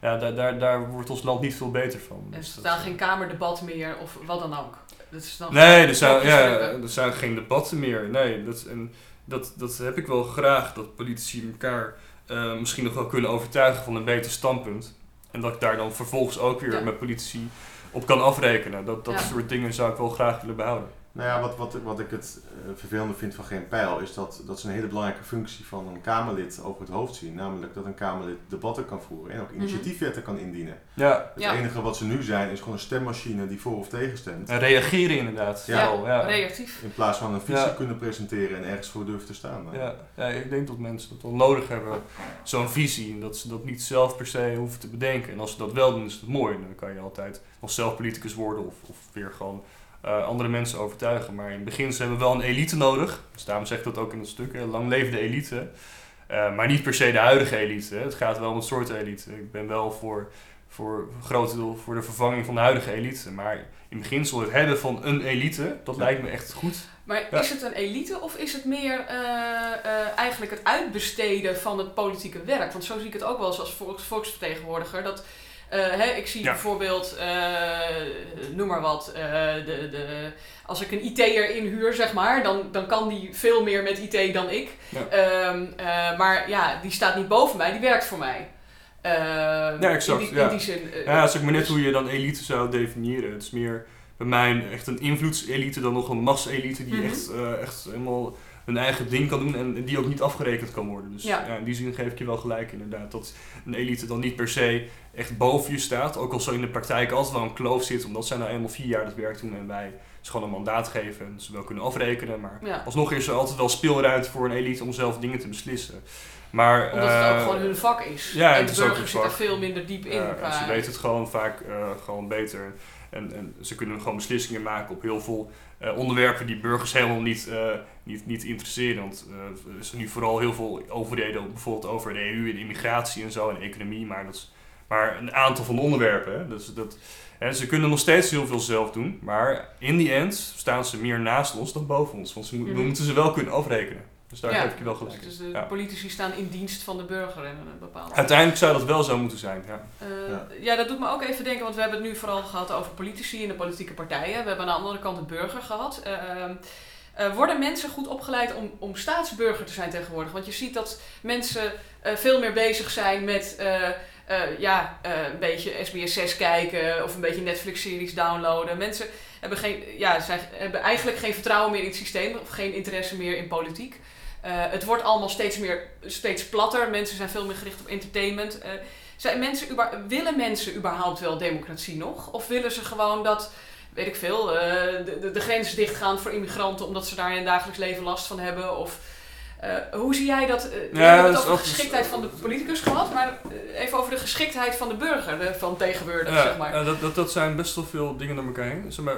ja, daar, daar, daar wordt ons land niet veel beter van. Er Dus staat geen kamerdebat meer of wat dan ook. Dat is dan Nee, er zijn, ja, er zijn geen debatten meer. Nee, dat, en dat, dat heb ik wel graag, dat politici elkaar eh, misschien nog wel kunnen overtuigen van een beter standpunt. En dat ik daar dan vervolgens ook weer Ja. met politici op kan afrekenen. Dat, dat Ja. soort dingen zou ik wel graag willen behouden. Nou ja, wat, wat, wat ik het eh, vervelende vind van Geen Pijl is dat, dat ze een hele belangrijke functie van een Kamerlid over het hoofd zien. Namelijk dat een Kamerlid debatten kan voeren en ook Mhm. initiatiefwetten kan indienen. Ja, Het Ja. enige wat ze nu zijn is gewoon een stemmachine die voor of tegen stemt. en reageren inderdaad. Ja. ja. Reactief. In plaats van een visie Ja. kunnen presenteren en ergens voor durven te staan. Ja, ja, ik denk dat mensen dat wel nodig hebben, zo'n visie. En dat ze dat niet zelf per se hoeven te bedenken. En als ze dat wel doen, is het mooi. Dan kan je altijd nog zelf politicus worden of, of weer gewoon eh, andere mensen overtuigen. Maar in het begin ze hebben we wel een elite nodig. Dus daarom zeg ik dat ook in het stuk. hè, Lang leven de elite. Eh, maar niet per se de huidige elite. hè. Het gaat wel om het soort elite. Ik ben wel voor, voor een groot deel voor de vervanging van de huidige elite. Maar in beginsel het hebben van een elite, dat Ja. lijkt me echt goed. Maar Ja. is het een elite of is het meer eh, eh, eigenlijk het uitbesteden van het politieke werk? Want zo zie ik het ook wel eens als volks, volksvertegenwoordiger. Dat, hè, ik zie Ja. bijvoorbeeld, eh, noem maar wat, eh, de, de, als ik een IT'er inhuur, zeg maar, dan, dan kan die veel meer met IT dan ik. Ja. Ehm, eh, maar ja, die staat niet boven mij, die werkt voor mij. Ehm, Ja, exact, In die, ja. in die zin. eh, Ja, dat is ook maar net dus- hoe je dan elite zou definiëren. Het is meer bij mij echt een invloedselite dan nog een masselite die Mhm. echt, eh, echt helemaal hun eigen ding kan doen en die ook niet afgerekend kan worden. Dus Ja. ja. in die zin geef ik je wel gelijk inderdaad. Dat een elite dan niet per se echt boven je staat. Ook al zo in de praktijk altijd wel een kloof zit, omdat zij nou eenmaal vier jaar dat werk doen en wij ze gewoon een mandaat geven en ze wel kunnen afrekenen. Maar Ja. alsnog is er altijd wel speelruimte voor een elite om zelf dingen te beslissen. Maar, Omdat het ook eh, gewoon hun vak is. ja, en het de is ook burger zit vak. veel minder diep in. Ze weten het gewoon vaak eh, gewoon beter. En, en ze kunnen gewoon beslissingen maken op heel veel eh, onderwerpen die burgers helemaal niet, eh, niet, niet interesseren. Want eh, er is nu vooral heel veel overheden, bijvoorbeeld over de EU en immigratie en zo en economie. Maar dat is maar een aantal van de onderwerpen. Hè. Dus dat, hè, ze kunnen nog steeds heel veel zelf doen. Maar in die end staan ze meer naast ons dan boven ons. Want ze, we Mhm. moeten ze wel kunnen afrekenen. Dus daar Ja, geef ik je wel gelijk. Dus de Ja. politici staan in dienst van de burger in een bepaalde. Uiteindelijk zou dat wel zo moeten zijn. Ja. Eh, Ja. ja. dat doet me ook even denken, want we hebben het nu vooral gehad over politici en de politieke partijen. We hebben aan de andere kant de burger gehad. Eh, ehm, eh, worden mensen goed opgeleid om, om staatsburger te zijn tegenwoordig? Want je ziet dat mensen eh, veel meer bezig zijn met eh, eh, ja, eh, een beetje SBS 6 kijken of een beetje Netflix-series downloaden. Mensen hebben, geen, ja, zijn, hebben eigenlijk geen vertrouwen meer in het systeem of geen interesse meer in politiek. Eh, het wordt allemaal steeds, meer, steeds platter. Mensen zijn veel meer gericht op entertainment. Eh, zijn mensen, willen mensen überhaupt wel democratie nog? Of willen ze gewoon dat, weet ik veel, eh, de, de, de grenzen dichtgaan voor immigranten omdat ze daar in het dagelijks leven last van hebben? Of, hoe zie jij dat? we Ja, hebben dat het over de geschiktheid van de politicus gehad, maar even over de geschiktheid van de burger, de, van tegenwoordig, Ja, zeg maar. dat, dat, dat zijn best wel veel dingen door elkaar heen. Zeg maar,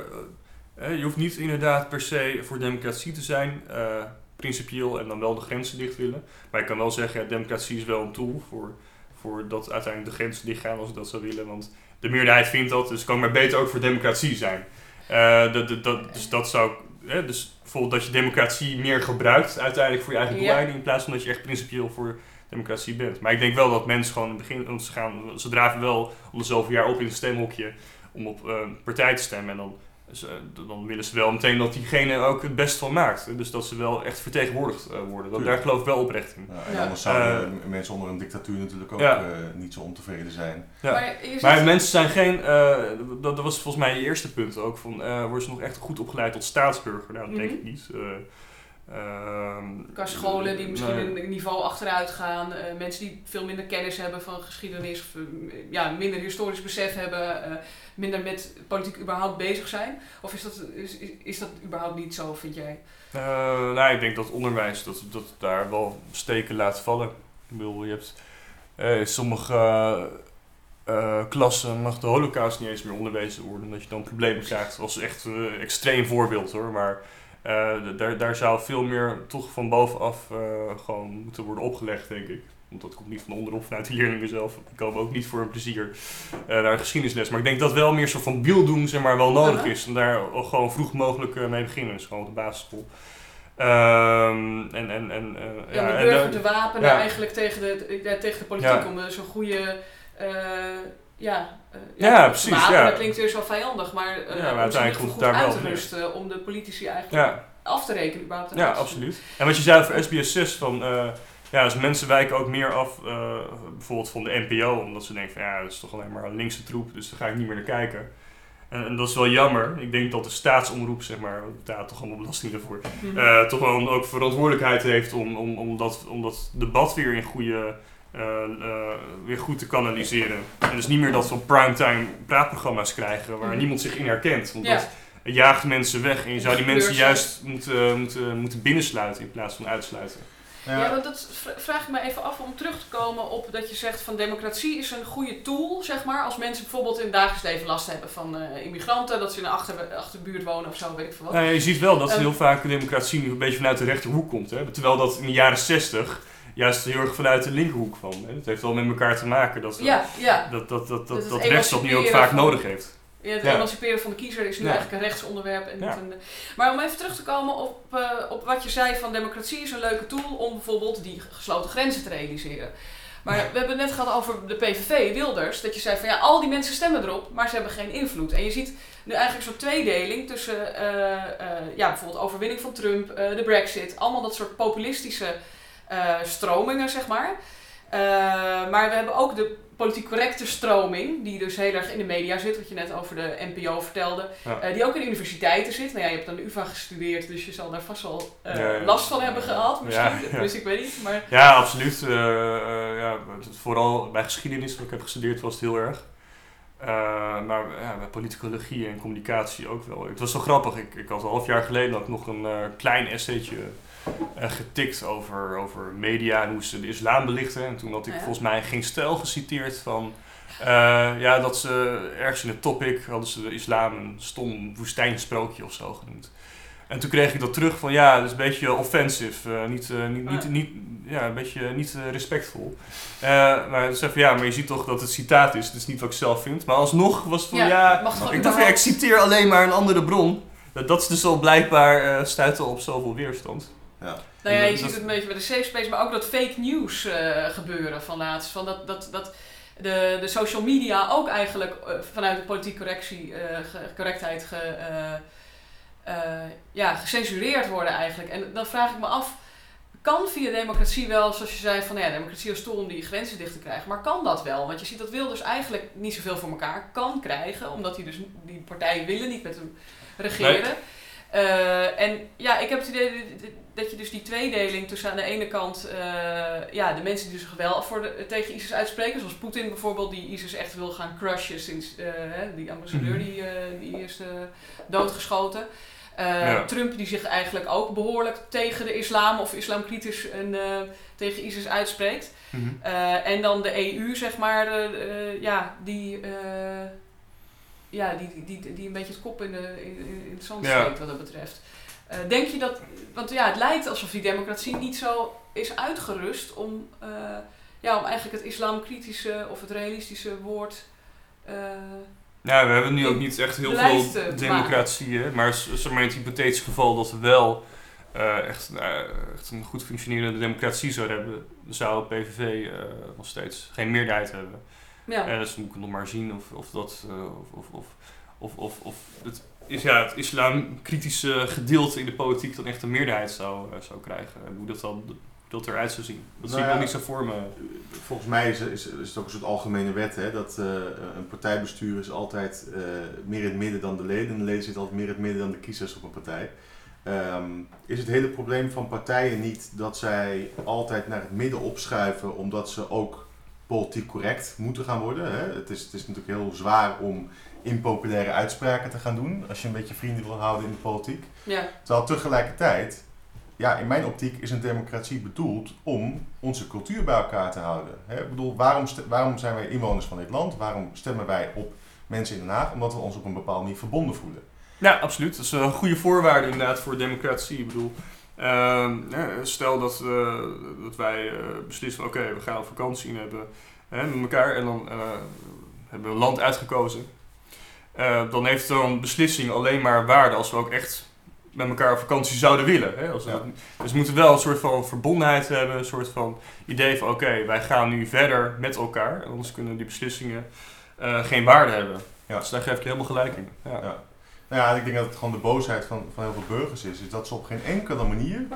je hoeft niet inderdaad per se voor democratie te zijn, principieel, en dan wel de grenzen dicht willen. Maar je kan wel zeggen, ja, democratie is wel een tool voor, voor dat uiteindelijk de grenzen dicht gaan als ik dat zou willen. Want de meerderheid vindt dat, dus kan maar beter ook voor democratie zijn. Eh, dat, dat, dat, dus dat zou, eh, dus bijvoorbeeld dat je democratie meer gebruikt uiteindelijk voor je eigen doeleinden, in plaats van dat je echt principieel voor democratie bent. Maar ik denk wel dat mensen gewoon in het begin, ze, gaan, ze draven wel om de zoveel jaar op in een stemhokje om op eh, partij te stemmen. En dan, ze- dan willen ze wel meteen dat diegene ook het best van maakt. Dus dat ze wel echt vertegenwoordigd eh, worden. Dat, daar geloof ik wel oprecht in. Ja, en Ja. anders zouden Eh, mensen onder een dictatuur natuurlijk ook Ja. eh, niet zo ontevreden zijn. Ja. Maar mensen zijn geen, eh, dat, dat was volgens mij je eerste punt ook, van eh, worden ze nog echt goed opgeleid tot staatsburger? Nou, dat denk Mhm. ik niet. Eh, ehm, Qua scholen die misschien nee. een niveau achteruit gaan. eh, mensen die veel minder kennis hebben van geschiedenis. Of eh, ja, minder historisch besef hebben. eh, minder met politiek überhaupt bezig zijn. Of is dat, is, is- dat überhaupt niet zo, vind jij? Nou, ik denk dat onderwijs dat, dat daar wel steken laat vallen. Ik bedoel, je hebt eh, sommige klassen mag de holocaust niet eens meer onderwezen worden. Omdat je dan problemen krijgt. Dat was echt een extreem voorbeeld hoor. Maar daar, daar zou veel meer toch van bovenaf eh, gewoon moeten worden opgelegd, denk ik. Want dat komt niet van onderop vanuit de leerlingen zelf. Die komen ook niet voor een plezier eh, naar een geschiedenisles. Maar ik denk dat wel meer soort van biel doen zeg maar, wel nodig Ja. is. En daar gewoon vroeg mogelijk eh, mee beginnen. Dus gewoon op de basisschool. Ehm, en, en, en, eh, Ja, de burger te wapenen ja. eigenlijk tegen de, tegen de politiek. Om eh, zo'n goede... ja, eh, Ja, te precies, ja. klinkt weer zo vijandig. Maar, eh, maar ze in uiteindelijk het daar goed wel uit te op neer. rusten. Om de politici eigenlijk ja, af te rekenen überhaupt. ja, absoluut. En wat je zei over SBS 6, van, eh, ja, dus mensen wijken ook meer af, bijvoorbeeld van de NPO, omdat ze denken van ja, dat is toch alleen maar een linkse troep, dus daar ga ik niet meer naar kijken. En, en dat is wel jammer. Ik denk dat de staatsomroep, zeg maar, betalen toch allemaal belasting daarvoor, Mhm. toch wel ook verantwoordelijkheid heeft om, om, om, dat, om dat debat weer in goede, eh, eh, weer goed te kanaliseren. En dus niet meer dat we primetime praatprogramma's krijgen waar Mhm. niemand zich in herkent. Want Ja. dat jaagt mensen weg en je zou die mensen juist moeten, moeten, moeten binnensluiten in plaats van uitsluiten. Ja, want dat vraag ik me even af om terug te komen op dat je zegt van democratie is een goede tool, zeg maar. Als mensen bijvoorbeeld in het dagelijks leven last hebben van eh, immigranten, dat ze in een achter, achterbuurt wonen of zo, weet ik veel wat. Nou ja, je ziet wel dat Ehm. heel vaak de democratie nu een beetje vanuit de rechterhoek komt. Hè? Terwijl dat in de jaren 60 juist heel erg vanuit de linkerhoek kwam. Hè? Dat heeft wel met elkaar te maken dat, Ja, ja. dat, dat, dat, Dat dat, het rechts dat nu ook vaak van- nodig heeft. Ja, het Ja. emanciperen van de kiezer is nu Ja. eigenlijk een rechtsonderwerp. En niet Ja. een, maar om even terug te komen op, eh, op wat je zei van democratie is een leuke tool om bijvoorbeeld die gesloten grenzen te realiseren. Maar we hebben het net gehad over de PVV, Wilders, dat je zei van ja, al die mensen stemmen erop, maar ze hebben geen invloed. En je ziet nu eigenlijk zo'n tweedeling tussen eh, eh, ja, bijvoorbeeld overwinning van Trump, eh, de Brexit, allemaal dat soort populistische eh, stromingen, zeg maar. Eh, maar we hebben ook de politiek correcte stroming, die dus heel erg in de media zit, wat je net over de NPO vertelde, Ja. eh, die ook in universiteiten zit. Nou ja, je hebt aan de UvA gestudeerd, dus je zal daar vast wel eh, Ja, ja. last van hebben gehad, misschien. Dus ik weet niet, maar... Ja, absoluut. Eh, eh, ja, vooral bij geschiedenis, wat ik heb gestudeerd, was het heel erg. Maar ja, bij politicologie en communicatie ook wel. Het was zo grappig. Ik, ik had een half jaar geleden ook nog een eh, klein essaytje eh, getikt over, over media en hoe ze de islam belichten. En toen had ik Ja. volgens mij geen stijl geciteerd van... eh, ja, dat ze ergens in het topic hadden ze de islam een stom woestijnsprookje of zo genoemd. En toen kreeg ik dat terug van ja, dat is een beetje offensive, eh, niet, eh, niet, niet, Ja. niet, ja, een beetje niet eh, respectvol. Eh, maar ze van ja, maar je ziet toch dat het citaat is, het is niet wat ik zelf vind. Maar alsnog was het van Ja, mag ik dacht ja, ik citeer alleen maar een andere bron. Dat, dat is dus al blijkbaar eh stuiten op zoveel weerstand. Ja. Nou ja, je Dat- ziet het een beetje bij de safe space, maar ook dat fake news eh, gebeuren van laatst. Van dat, dat, dat de, de social media ook eigenlijk vanuit de politieke correctie, eh, correctheid ge, eh, ja, gecensureerd worden eigenlijk. En dan vraag ik me af, kan via democratie wel, zoals je zei, van nou ja, democratie is tool om die grenzen dicht te krijgen. Maar kan dat wel? Want je ziet dat Wilders eigenlijk niet zoveel voor elkaar kan krijgen, omdat hij dus, die partijen willen niet met hem regeren. Eh, en ja, ik heb het idee dat- je dus die tweedeling tussen aan de ene kant eh, ja, de mensen die dus geweld voor de, tegen ISIS uitspreken, zoals Poetin bijvoorbeeld, die ISIS echt wil gaan crushen sinds die ambassadeur Mhm. die, die is doodgeschoten. Eh, Ja. Trump die zich eigenlijk ook behoorlijk tegen de islam of islamkritisch en eh, tegen ISIS uitspreekt. Eh, en dan de EU, zeg maar, ja, die, ja, die, die, die, een beetje het kop in, de, in, in het zand Ja. steekt wat dat betreft. Denk je dat, want ja, het lijkt alsof die democratie niet zo is uitgerust om, ja, om eigenlijk het islamkritische of het realistische woord. Ja, we hebben nu ook niet echt heel veel democratie, hè? maar zeg maar in het hypothetisch geval dat we wel eh, echt, eh, echt een goed functionerende democratie zouden hebben, zou PVV eh, nog steeds geen meerderheid hebben. ja. Dus moet ik nog maar zien of, of dat, of, of, of, of, of, het, is, ja, het islamkritische gedeelte in de politiek dan echt een meerderheid zou, zou krijgen. En hoe dat dan dat eruit zou zien. Dat Nou zie ik ja. nog niet zo voor me. Volgens mij is, is, is het ook een soort algemene wet, hè, dat eh, een partijbestuur is altijd eh, meer in het midden dan de leden. En de leden zitten altijd meer in het midden dan de kiezers op een partij. Ehm, is het hele probleem van partijen niet dat zij altijd naar het midden opschuiven omdat ze ook politiek correct moeten gaan worden? Hè? Het, is, het is natuurlijk heel zwaar om impopulaire uitspraken te gaan doen als je een beetje vrienden wil houden in de politiek. ja. Terwijl tegelijkertijd, ja, in mijn optiek is een democratie bedoeld om onze cultuur bij elkaar te houden. Hè? Ik bedoel, waarom, waarom zijn wij inwoners van dit land? Waarom stemmen wij op mensen in Den Haag? Omdat we ons op een bepaalde manier verbonden voelen. Ja, absoluut. Dat is een goede voorwaarde inderdaad voor democratie. Ik bedoel, ehm, eh, stel dat, eh, dat wij eh, beslissen oké, we gaan op vakantie en hebben hè, met elkaar en dan eh, hebben we een land uitgekozen. Dan heeft zo'n beslissing alleen maar waarde als we ook echt met elkaar op vakantie zouden willen. Hè? Als Ja. dus we moeten wel een soort van verbondenheid hebben, een soort van idee van oké, wij gaan nu verder met elkaar. Anders kunnen die beslissingen eh, geen waarde hebben. Ja. Dus daar geef ik je helemaal gelijk in. Ja. Ja. Nou ja, ik denk dat het gewoon de boosheid van, van heel veel burgers is. Is dat ze op geen enkele manier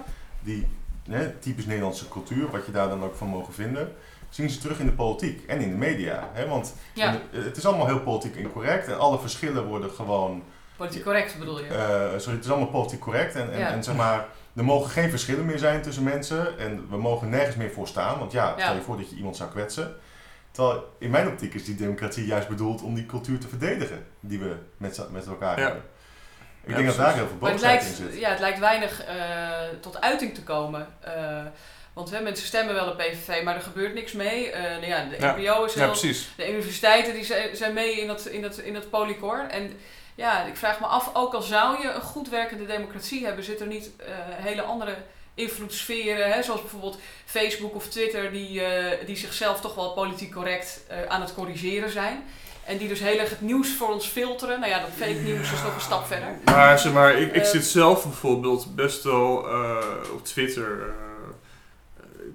die hè, typisch Nederlandse cultuur, wat je daar dan ook van mogen vinden, zien ze terug in de politiek en in de media. Hè? Want ja. de- het is allemaal heel politiek incorrect en alle verschillen worden gewoon politiek correct bedoel je? Eh, sorry, het is allemaal politiek correct. En, en, Ja. en zeg maar, er mogen geen verschillen meer zijn tussen mensen. En we mogen nergens meer voor staan. Want ja, Ja. stel je voor dat je iemand zou kwetsen. Terwijl in mijn optiek is die democratie juist bedoeld om die cultuur te verdedigen. Die we met, met elkaar Ja. hebben. Ik Ja, denk dat daar heel veel boosheid in zit. ja, het lijkt weinig eh, tot uiting te komen. Eh, want hè, mensen stemmen wel op PVV, maar er gebeurt niks mee. Eh, nou ja, de Ja. NPO is ja, precies. de universiteiten die zijn, zijn mee in dat, in, dat, in dat polycor. En ja, ik vraag me af, ook al zou je een goed werkende democratie hebben, zit er niet eh, hele andere invloedssferen, hè, zoals bijvoorbeeld Facebook of Twitter, die, eh, die zichzelf toch wel politiek correct eh, aan het corrigeren zijn. En die dus heel erg het nieuws voor ons filteren. Nou ja, dat fake nieuws is nog een stap verder. Maar zeg maar, ik, ik zit zelf bijvoorbeeld best wel op Twitter.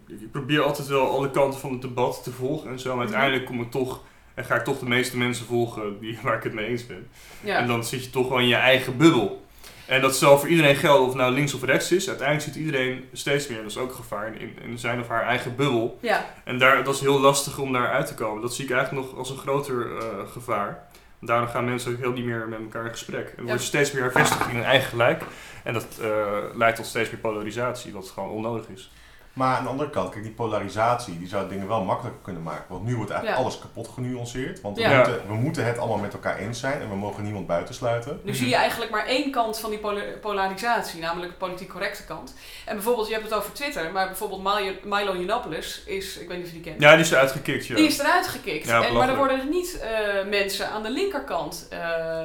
ik, ik probeer altijd wel alle kanten van het debat te volgen en zo. Maar Mhm. uiteindelijk kom ik toch, en ga ik toch de meeste mensen volgen die, [laughs] waar ik het mee eens ben. Ja. En dan zit je toch wel in je eigen bubbel. En dat zal voor iedereen gelden of nou links of rechts is. Uiteindelijk zit iedereen steeds meer, dat is ook een gevaar, in, in zijn of haar eigen bubbel. ja, En daar, dat is heel lastig om daar uit te komen. Dat zie ik eigenlijk nog als een groter eh, gevaar. Daardoor gaan mensen ook heel niet meer met elkaar in gesprek. En worden steeds meer gevestigd in hun eigen gelijk. En dat eh, leidt tot steeds meer polarisatie, wat gewoon onnodig is. Maar aan de andere kant, kijk, die polarisatie, die zou dingen wel makkelijker kunnen maken. Want nu wordt eigenlijk Ja. alles kapot genuanceerd. Want we, Ja. moeten, we moeten het allemaal met elkaar eens zijn en we mogen niemand buitensluiten. Nu zie je eigenlijk maar één kant van die pola- polarisatie, namelijk de politiek correcte kant. En bijvoorbeeld, je hebt het over Twitter, maar bijvoorbeeld Milo, Yiannopoulos is, ik weet niet of je die kent, Ja, die is eruit ja. die is eruit gekikt. Ja, en, maar er worden niet eh, mensen aan de linkerkant eh,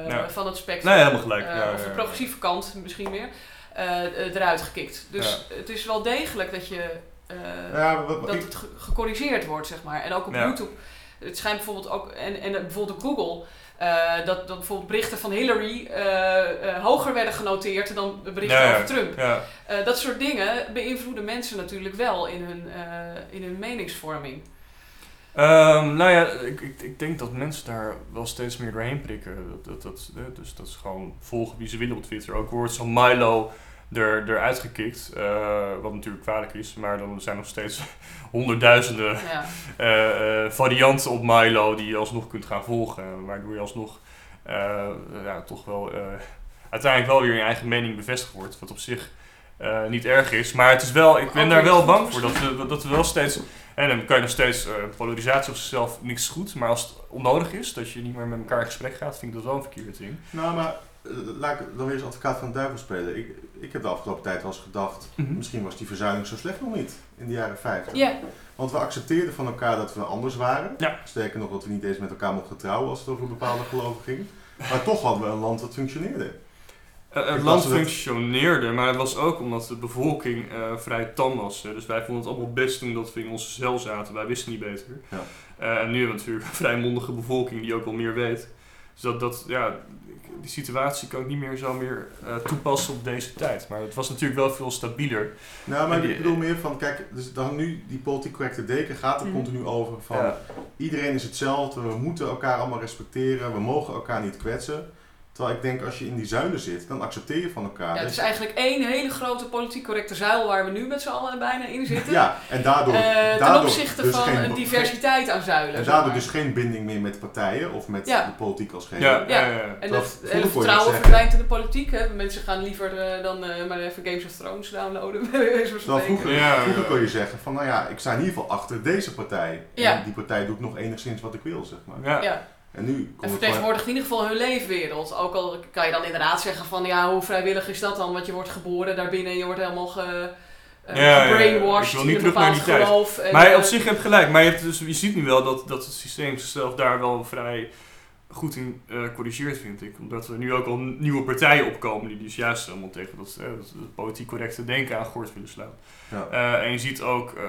Ja. van het spectrum, Nee, helemaal gelijk. eh, ja, of ja, de progressieve kant misschien meer, eh, eruit gekikt. Dus het is wel degelijk dat je... eh, Ja, wat, wat dat ik- het ge- gecorrigeerd wordt, zeg maar. En ook op Ja. YouTube. Het schijnt bijvoorbeeld ook, en, en bijvoorbeeld op Google, dat, dat bijvoorbeeld berichten van Hillary hoger werden genoteerd dan berichten over Trump. Dat soort dingen beïnvloeden mensen natuurlijk wel in hun, in hun meningsvorming. Ehm, nou ja, ik, ik, ik denk dat mensen daar wel steeds meer doorheen prikken. Dat, dat, dat, dus dat is gewoon volgen wie ze willen op Twitter. Ook wordt zo'n Milo er, eruit gekikt, eh, wat natuurlijk kwalijk is. Maar dan zijn nog steeds [laughs] honderdduizenden Ja. eh, eh, varianten op Milo die je alsnog kunt gaan volgen. Waardoor je alsnog ja, toch wel uiteindelijk wel weer je eigen mening bevestigd wordt. Wat op zich niet erg is. Maar het is wel, ik ben Ook daar wel bang voor dat we, dat we wel steeds. En dan kan je nog steeds, eh, polarisatie op zichzelf niks goed. Maar als het onnodig is, dat je niet meer met elkaar in gesprek gaat, vind ik dat wel een verkeerd ding. Nou, maar eh, laat ik dan weer eens advocaat van de duivel spelen. Ik, ik heb de afgelopen tijd wel eens gedacht, misschien was die verzuiling zo slecht nog niet in de jaren 50. Ja, Want we accepteerden van elkaar dat we anders waren. Ja. Sterker nog, dat we niet eens met elkaar mochten trouwen als het over bepaalde geloven ging. Maar toch hadden we een land dat functioneerde. Eh, het Ik land functioneerde, maar het was ook omdat de bevolking eh, vrij tam was. Hè. Dus wij vonden het allemaal best toen dat we in onze cel zaten. Wij wisten niet beter. Ja. Eh, en nu hebben we natuurlijk een vrij mondige bevolking die ook wel meer weet. Dus dat, dat, ja, die situatie kan ik niet meer zo meer eh, toepassen op deze tijd. Maar het was natuurlijk wel veel stabieler. Nou, maar die- ik bedoel meer van, kijk, dus dan nu die politiek correcte deken gaat er Mhm. continu over van Ja. iedereen is hetzelfde, we moeten elkaar allemaal respecteren, we mogen elkaar niet kwetsen. Terwijl ik denk, als je in die zuilen zit, dan accepteer je van elkaar. ja, het dat is je- eigenlijk één hele grote politiek correcte zuil waar we nu met z'n allen bijna in zitten. ja, en daardoor, Eh, ten daardoor opzichte dus van geen- een diversiteit aan zuilen. En zeg daardoor maar. dus geen binding meer met partijen of met Ja. de politiek als geheel. Ja, Ja. En Terwijl het vertrouwen verdwijnt in de politiek. Hè. Mensen gaan liever eh, dan eh, maar even Games of Thrones downloaden. [laughs] Terwijl spreken. vroeger, Ja, vroeger ja. kon je zeggen van, nou ja, ik sta in ieder geval achter deze partij. Ja. En die partij doet nog enigszins wat ik wil, zeg maar. Ja. Ja. En nu En vertegenwoordigt in ieder geval hun leefwereld. Ook al kan je dan inderdaad zeggen van ja, hoe vrijwillig is dat dan? Want je wordt geboren daarbinnen en je wordt helemaal ge, eh, Ja, ja, ja. gebrainwashed Ik wil niet in een terug naar bepaald die tijd. geloof. En, Maar eh, op zich heb gelijk. Maar je, hebt dus, je ziet nu wel dat, dat het systeem zichzelf daar wel vrij goed in eh, corrigeert, vind ik. Omdat er nu ook al nieuwe partijen opkomen die dus juist helemaal tegen dat, eh, dat, dat politiek correcte denken aan gort willen slaan. Ja. Eh, en je ziet ook, eh,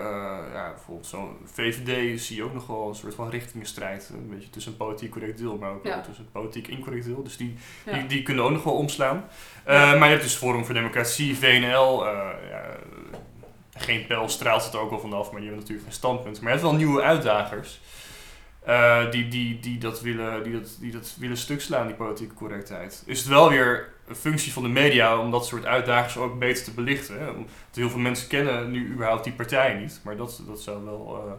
ja, bijvoorbeeld zo'n VVD zie je ook nog wel een soort van richtingenstrijd. Een beetje tussen een politiek correct deel, maar ook Ja. tussen een politiek incorrect deel. Dus die, ja. die, die kunnen ook nog wel omslaan. Eh, Ja. Maar je hebt dus Forum voor Democratie, VNL. eh, ja, geen pijl straalt het er ook wel vanaf, maar die hebben natuurlijk geen standpunt. Maar je hebt wel nieuwe uitdagers. Eh, die, die, die, dat willen, die, dat, die dat willen stuk slaan, die politieke correctheid. Is het wel weer een functie van de media om dat soort uitdagers ook beter te belichten. Hè? Want heel veel mensen kennen nu überhaupt die partijen niet. Maar dat, dat zou wel... eh,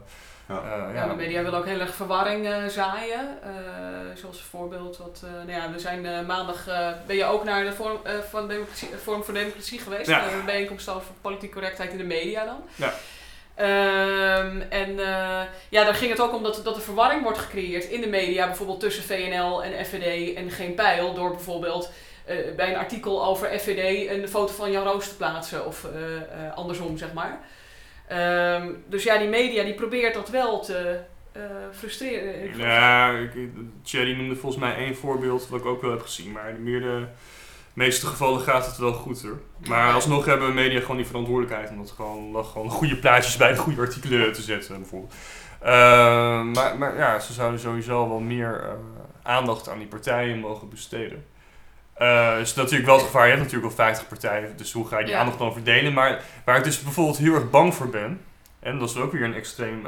Ja. eh, Ja, de media willen ook heel erg verwarring eh, zaaien. Eh, zoals voorbeeld, wat, eh, nou ja, we zijn maandag, eh, ben je ook naar de Forum, eh, van Democratie, Forum voor Democratie geweest? Ja. Een bijeenkomst over politiek correctheid in de media dan. Ja. Ehm, en eh, ja, daar ging het ook om dat, dat er verwarring wordt gecreëerd in de media, bijvoorbeeld tussen VNL en FVD en geen pijl, door bijvoorbeeld eh, bij een artikel over FVD een foto van Jan Roos te plaatsen of eh, andersom, zeg maar. Ehm, dus ja, die media die probeert dat wel te frustreren. Ja, Thierry noemde volgens mij één voorbeeld wat ik ook wel heb gezien. Maar meer de meeste gevallen gaat het wel goed hoor. Maar alsnog hebben media gewoon die verantwoordelijkheid om dat gewoon, gewoon goede plaatjes bij de goede artikelen te zetten bijvoorbeeld. Eh, maar, maar ja, ze zouden sowieso wel meer eh, aandacht aan die partijen mogen besteden. Eh is natuurlijk wel het gevaar, je hebt natuurlijk al 50 partijen, dus hoe ga je die Ja. aandacht dan verdelen? Maar waar ik dus bijvoorbeeld heel erg bang voor ben, en dat is ook weer een extreem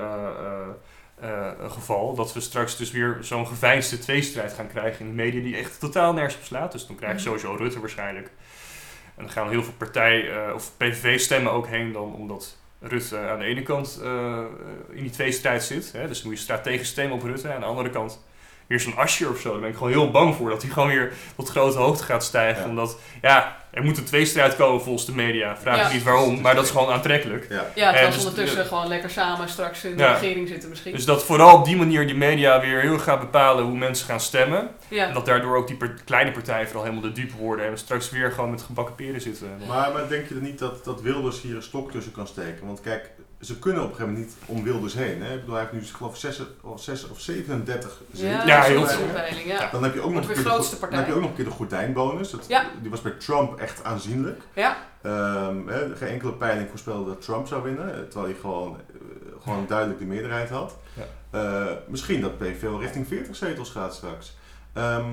een geval, dat we straks dus weer zo'n geveinsde tweestrijd gaan krijgen in de media die echt totaal nergens op slaat. Dus dan krijg je Mhm. sowieso Rutte waarschijnlijk. En dan gaan heel veel partij- eh, of PVV-stemmen ook heen dan, omdat Rutte aan de ene kant eh, in die tweestrijd zit. Hè, dus dan moet je strategisch stemmen op Rutte. En aan de andere kant weer zo'n Asje of zo. Daar ben ik gewoon heel bang voor dat hij gewoon weer tot grote hoogte gaat stijgen. Ja. Omdat, ja, er moet een tweestrijd komen volgens de media. Vraag Ja. me niet waarom, maar dat is gewoon aantrekkelijk. Ja. Ja, terwijl ze dus- ondertussen gewoon lekker samen straks in de Ja. regering zitten misschien. Dus dat vooral op die manier die media weer heel gaat bepalen hoe mensen gaan stemmen. ja. En dat daardoor ook die per- kleine partijen vooral helemaal de dupe worden. En we straks weer gewoon met gebakken peren zitten. Maar, maar denk je er niet dat, dat Wilders hier een stok tussen kan steken? Want kijk, ze kunnen op een gegeven moment niet om Wilders heen. Hè? Ik bedoel, hij heeft nu, ik geloof, 6 of, 6 of 37 zetels. Ja, peiling, ja. Dan heb je ook nog een keer de, grootste go- partij. dan heb je ook nog een keer de gordijnbonus. Dat, Ja. Die was bij Trump echt aanzienlijk. Ja. Ehm, hè, geen enkele peiling voorspelde dat Trump zou winnen. eh, Terwijl hij gewoon, eh, gewoon duidelijk de meerderheid had. Ja. Eh, misschien dat PVV richting 40 zetels gaat straks. Ehm,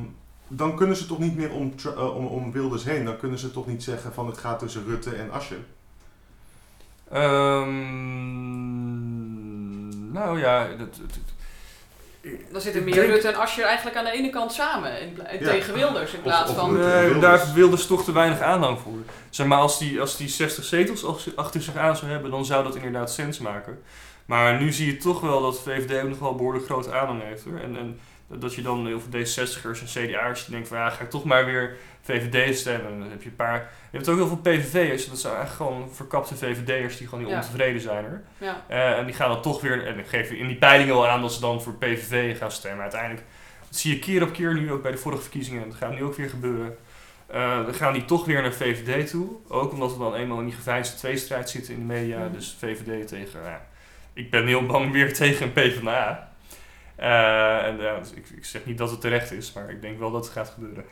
dan kunnen ze toch niet meer om, om, om Wilders heen. Dan kunnen ze toch niet zeggen van het gaat tussen Rutte en Asje. Ehm, nou ja, dat, Dan zitten meer denk- Rutte en Asscher eigenlijk aan de ene kant samen. In, Ja. Tegen Wilders in plaats of van... Nee, Wilders. daar heeft Wilders toch te weinig aanhang voor. Zeg maar, als die, als die 60 zetels ach- achter zich aan zou hebben, dan zou dat inderdaad sens maken. Maar nu zie je toch wel dat VVD ook nog wel behoorlijk grote aanhang heeft. Hoor. En, en dat je dan heel veel D60'ers en CDA'ers die denken van ja, ga ik toch maar weer VVD stemmen. En dan heb je een paar... Je hebt ook heel veel PVV'ers, dat zijn eigenlijk gewoon verkapte VVD'ers die gewoon niet Ja. ontevreden zijn. Ja. Eh, en die gaan dan toch weer, en ik geef in die peilingen wel aan dat ze dan voor PVV gaan stemmen. Uiteindelijk dat zie je keer op keer nu ook bij de vorige verkiezingen, en dat gaat nu ook weer gebeuren. Eh, dan gaan die toch weer naar VVD toe. Ook omdat we dan eenmaal in die geveinsde tweestrijd zitten in de media. Dus VVD tegen, ik ben heel bang weer tegen een PvdA. Eh en ja, dus ik, ik zeg niet dat het terecht is, maar ik denk wel dat het gaat gebeuren.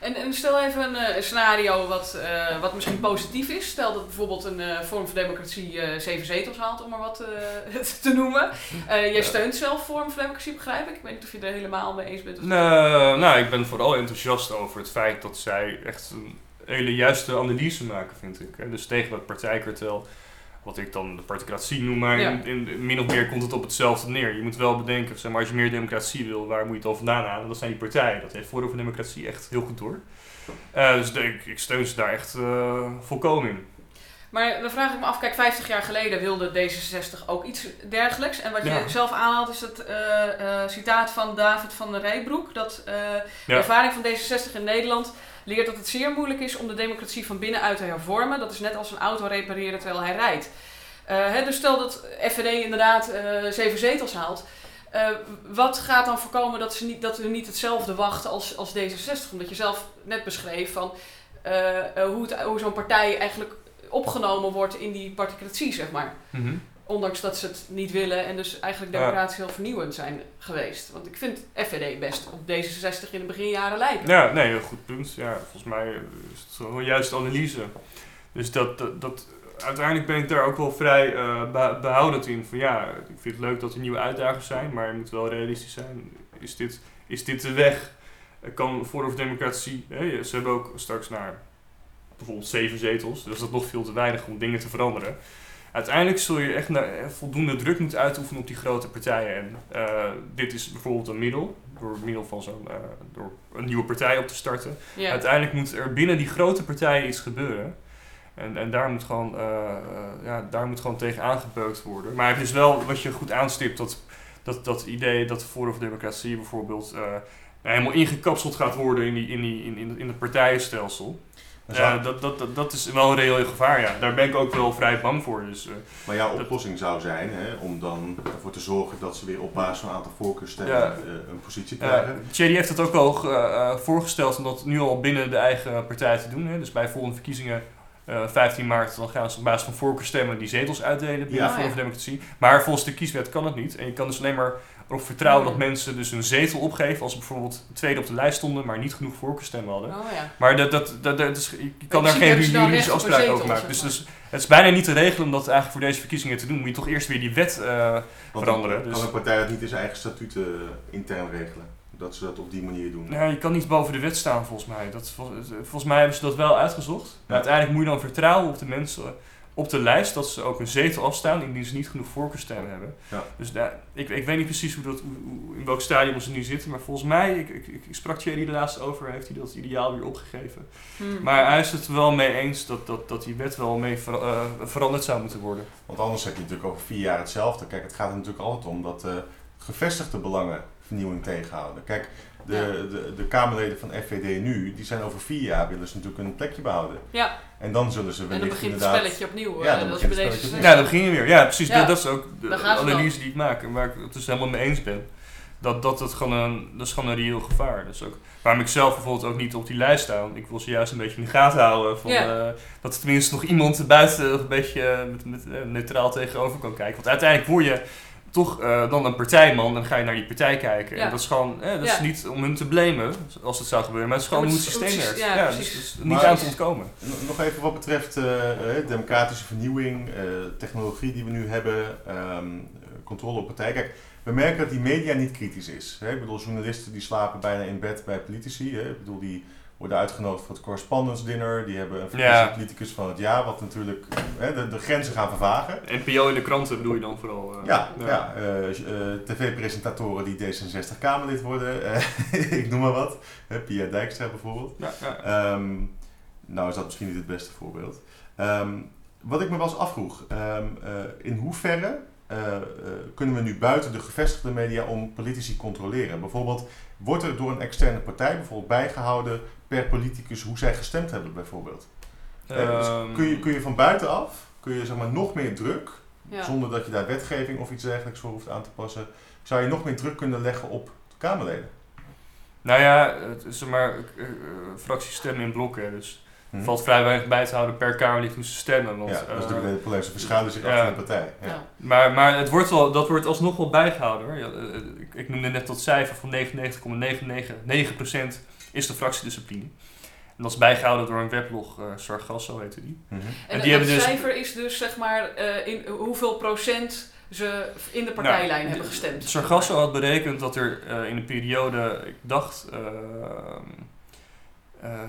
En, en stel even een, eh, scenario wat, eh, wat misschien positief is. Stel dat bijvoorbeeld een eh, Vorm voor Democratie eh, zeven zetels haalt, om maar wat eh, [laughs] te noemen. Eh, jij steunt zelf Vorm voor Democratie, begrijp ik? Ik weet niet of je er helemaal mee eens bent. of- Nou, nou, ik ben vooral enthousiast over het feit dat zij echt een hele juiste analyse maken, vind ik. hè. Dus tegen dat partijkartel, wat ik dan de partocratie noem, maar Ja. in, in- min of meer komt het op hetzelfde neer. Je moet wel bedenken, zeg maar, als je meer democratie wil, waar moet je het dan vandaan halen? Dat zijn die partijen. Dat heeft Forum voor Democratie echt heel goed door. Eh, dus ik, ik steun ze daar echt eh, volkomen in. Maar dan vraag ik me af, kijk, 50 jaar geleden wilde D66 ook iets dergelijks. En wat je Ja. zelf aanhaalt is dat eh, citaat van David van der Rijbroek. Dat de ervaring van D66 in Nederland leert dat het zeer moeilijk is om de democratie van binnenuit te hervormen. Dat is net als een auto repareren terwijl hij rijdt. Eh, dus stel dat FVD inderdaad eh, zeven zetels haalt. Eh, wat gaat dan voorkomen dat, ze niet, dat we niet hetzelfde wachten als, als D66? Omdat je zelf net beschreef van, eh, hoe, zo'n partij eigenlijk opgenomen wordt in die particratie, zeg maar. Mhm. Ondanks dat ze het niet willen en dus eigenlijk democratisch heel vernieuwend zijn geweest. Want ik vind FVD best op D66 in de beginjaren lijken. Ja, nee, een goed punt. Ja, volgens mij is het gewoon juist analyse. Dus dat, dat, dat, uiteindelijk ben ik daar ook wel vrij beho- behoudend in. Van ja, ik vind het leuk dat er nieuwe uitdagingen zijn, maar je moet wel realistisch zijn. Is dit, is dit de weg? Kan Forum voor Democratie, hè, ze hebben ook straks naar bijvoorbeeld zeven zetels, dus dat is nog veel te weinig om dingen te veranderen. Uiteindelijk zul je echt naar, eh, voldoende druk moeten uitoefenen op die grote partijen. En eh, dit is bijvoorbeeld een middel, door middel van zo'n, eh, door een nieuwe partij op te starten. Ja. Uiteindelijk moet er binnen die grote partijen iets gebeuren. En, en daar, moet gewoon, eh, ja, daar moet gewoon tegen aangebeukt worden. Maar het is wel wat je goed aanstipt, dat, dat, dat idee dat Forum voor Democratie bijvoorbeeld eh, helemaal ingekapseld gaat worden in, die, in, die, in, in, in het partijenstelsel. Ja, dat, dat, dat, dat is wel een reëel gevaar, ja. Daar ben ik ook wel vrij bang voor. Dus, eh, Maar jouw oplossing zou zijn hè, om dan ervoor te zorgen dat ze weer op basis van een aantal voorkeurstemmen Ja. eh, een positie krijgen. Thierry heeft het ook al eh, voorgesteld om dat nu al binnen de eigen partij te doen. Hè. Dus bij volgende verkiezingen, eh 15 maart, dan gaan ze op basis van voorkeurstemmen die zetels uitdelen binnen Ja. Forum voor Democratie. Maar volgens de kieswet kan het niet. En je kan dus alleen maar erop vertrouwen Hmm. dat mensen dus een zetel opgeven als ze bijvoorbeeld tweede op de lijst stonden, maar niet genoeg voorkeurstemmen hadden. Oh ja. Maar dat, dat, dat, dat is, je kan daar geen juridische afspraak over maken. zeg Dus, maar. dus het is bijna niet te regelen om dat eigenlijk voor deze verkiezingen te doen. Moet je toch eerst weer die wet eh, veranderen, Kan dus- een partij dat niet in zijn eigen statuten eh, intern regelen? Dat ze dat op die manier doen. Nou, je kan niet boven de wet staan volgens mij. Dat, vol- volgens mij hebben ze dat wel uitgezocht. Maar uiteindelijk moet je dan vertrouwen op de mensen op de lijst dat ze ook een zetel afstaan indien ze niet genoeg voorkeurstemmen hebben. Ja. Dus daar- ik, ik weet niet precies hoe dat, hoe, in welk stadium ze nu zitten, maar volgens mij, ik, ik, ik sprak Thierry er laatst over, heeft hij dat ideaal weer opgegeven. Hmm. Maar hij is het er wel mee eens dat, dat, dat die wet wel mee ver- eh, veranderd zou moeten worden. Want anders heb je natuurlijk over vier jaar hetzelfde. Kijk, het gaat er natuurlijk altijd om dat eh, gevestigde belangen vernieuwing tegenhouden. Kijk, de, de, de Kamerleden van FVD nu, die zijn over vier jaar willen ze natuurlijk een plekje behouden. Ja, En dan zullen ze en dan begint het spelletje opnieuw. Ja, eh, dan dat is begint het spelletje Ja, dan begin je weer. Ja, precies. Ja. Dat, dat is ook de analyse die ik maak en waar ik het dus helemaal mee eens ben. Dat, dat, het gewoon een, dat is gewoon een reëel gevaar. Dus ook, waarom ik zelf bijvoorbeeld ook niet op die lijst sta. Want ik wil ze juist een beetje in de gaten houden. Van, Ja. eh, dat er tenminste nog iemand buiten een beetje eh, met, met, eh, neutraal tegenover kan kijken. Want uiteindelijk word je toch eh, dan een partijman. Dan ga je naar die partij kijken. Ja. En dat is gewoon, eh, dat is Ja. niet om hun te blamen als het zou gebeuren. Maar het is gewoon Ja, hoe het systeem werkt. Ja, dus is niet Maar- aan te ontkomen. Nog even wat betreft eh, eh, democratische vernieuwing, eh, technologie die we nu hebben, ehm, controle op partij. Kijk, we merken dat die media niet kritisch is. Hè? Ik bedoel, journalisten die slapen bijna in bed bij politici. Hè? Ik bedoel, die worden uitgenodigd voor het correspondence dinner. Die hebben een Ja. politicus van het jaar, wat natuurlijk hè, de, de grenzen gaan vervagen. NPO in de kranten bedoel je dan vooral? eh, Ja, ja. eh, eh, tv-presentatoren die D66 Kamerlid worden, [laughs] ik noem maar wat. Hè, Pia Dijkstra bijvoorbeeld. Ja, ja. Ehm, nou is dat misschien niet het beste voorbeeld. Ehm, wat ik me wel eens afvroeg, ehm, eh, in hoeverre kunnen we nu buiten de gevestigde media om politici controleren? Bijvoorbeeld, wordt er door een externe partij bijvoorbeeld bijgehouden per politicus hoe zij gestemd hebben bijvoorbeeld? Eh, dus Ehm, kun, je, kun je van buitenaf, kun je zeg maar nog meer druk, Ja. zonder dat je daar wetgeving of iets dergelijks voor hoeft aan te passen, zou je nog meer druk kunnen leggen op de Kamerleden? Nou ja, het is zeg maar eh, eh, fracties stemmen in blokken. Dus Hm? er valt vrij weinig bij te houden per Kamerlid hoe ze stemmen. Want, ja, dat is natuurlijk het probleem. Ze verschuilen zich achter een partij. Ja. Ja. maar maar het wordt wel, dat wordt alsnog wel bijgehouden hoor. Ja, ik, ik noemde net dat cijfer van 99,999% is de fractiediscipline. En dat is bijgehouden door een weblog, eh Sargasso heette die. Mhm. En, En die hebben dus- cijfer is dus zeg maar eh, in hoeveel procent ze in de partijlijn Nou, hebben gestemd. Sargasso had berekend dat er eh, in de periode, ik dacht eh,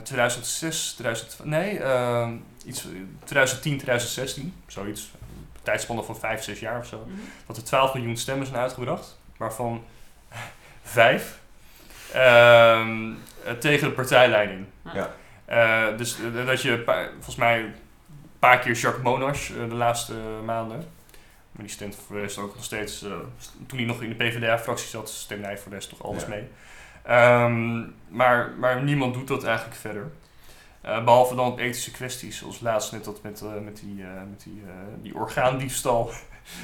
2006, 2000, nee, eh, iets, 2010, 2016, zoiets, een tijdspanne van 5, 6 jaar of zo, Mhm. dat er 12 miljoen stemmen zijn uitgebracht, waarvan [laughs] 5 ehm, eh, tegen de partijlijn in. Ja. Eh, dus eh, dat je, volgens mij, een paar keer Jacques Monash eh, de laatste maanden. Maar die stemt voor de rest ook nog steeds, eh, toen hij nog in de PvdA-fractie zat, stemde hij voor de rest toch alles Ja. mee. Ehm, maar, maar niemand doet dat eigenlijk verder. Eh, behalve dan op ethische kwesties, zoals laatst net dat met, eh, met die, eh, met die, eh, die orgaandiefstal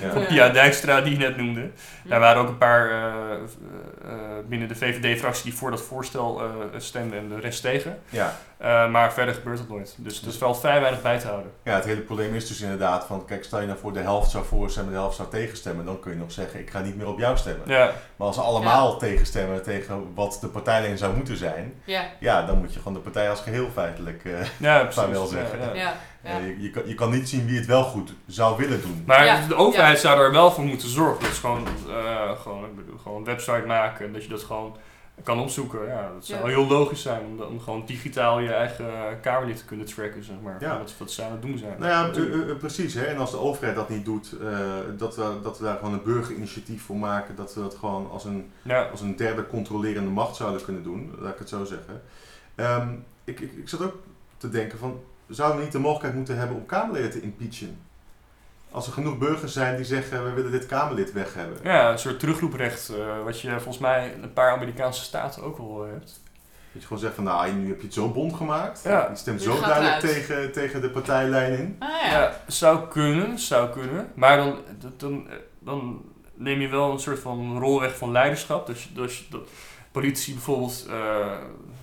Ja. Pia Dijkstra die je net noemde. Daar waren ook een paar eh, eh, eh, binnen de VVD-fractie die voor dat voorstel eh, stemden en de rest tegen. Ja. Eh, maar verder gebeurt dat nooit. Dus er valt vrij weinig bij te houden. ja, het hele probleem is dus inderdaad van, kijk, stel je nou voor de helft zou voorstemmen, de helft zou tegenstemmen, dan kun je nog zeggen, ik ga niet meer op jou stemmen. Ja, Maar als ze allemaal tegenstemmen tegen wat de partijlijn zou moeten zijn, Ja, ja, dan moet je gewoon de partij als geheel feitelijk... eh, ja [laughs] precies. Zou wel Ja, zeggen. ja. ja, ja. eh, je, je, kan, je kan niet zien wie het wel goed zou willen doen. Maar Ja, de overheid zou er wel voor moeten zorgen. Dat is gewoon, eh, gewoon, ik bedoel, gewoon een website maken en dat je dat gewoon kan opzoeken. Ja, dat zou Ja. heel logisch zijn om, om gewoon digitaal je eigen kamerlid te kunnen tracken, zeg maar. Ja. Wat, wat ze aan het doen zijn. Nou ja, precies. Hè? En als de overheid dat niet doet, eh, dat, we, dat we daar gewoon een burgerinitiatief voor maken, dat we dat gewoon als een, ja. als een derde controlerende macht zouden kunnen doen, laat ik het zo zeggen. Ehm, ik, ik, ik zat ook te denken van, zouden we niet de mogelijkheid moeten hebben om Kamerleden te impeachen? Als er genoeg burgers zijn die zeggen, we willen dit Kamerlid weg hebben. Ja, een soort terugroeprecht, eh, wat je volgens mij in een paar Amerikaanse staten ook wel eh, hebt. Dat je gewoon zegt van, nou, nu heb je het zo bond gemaakt. Ja. Je stemt zo duidelijk uit. tegen, tegen de partijlijn in. Ah Ja. ja. zou kunnen, zou kunnen. Maar dan, dan, dan neem je wel een soort van rol weg van leiderschap. Dus, dus dat politici bijvoorbeeld, eh,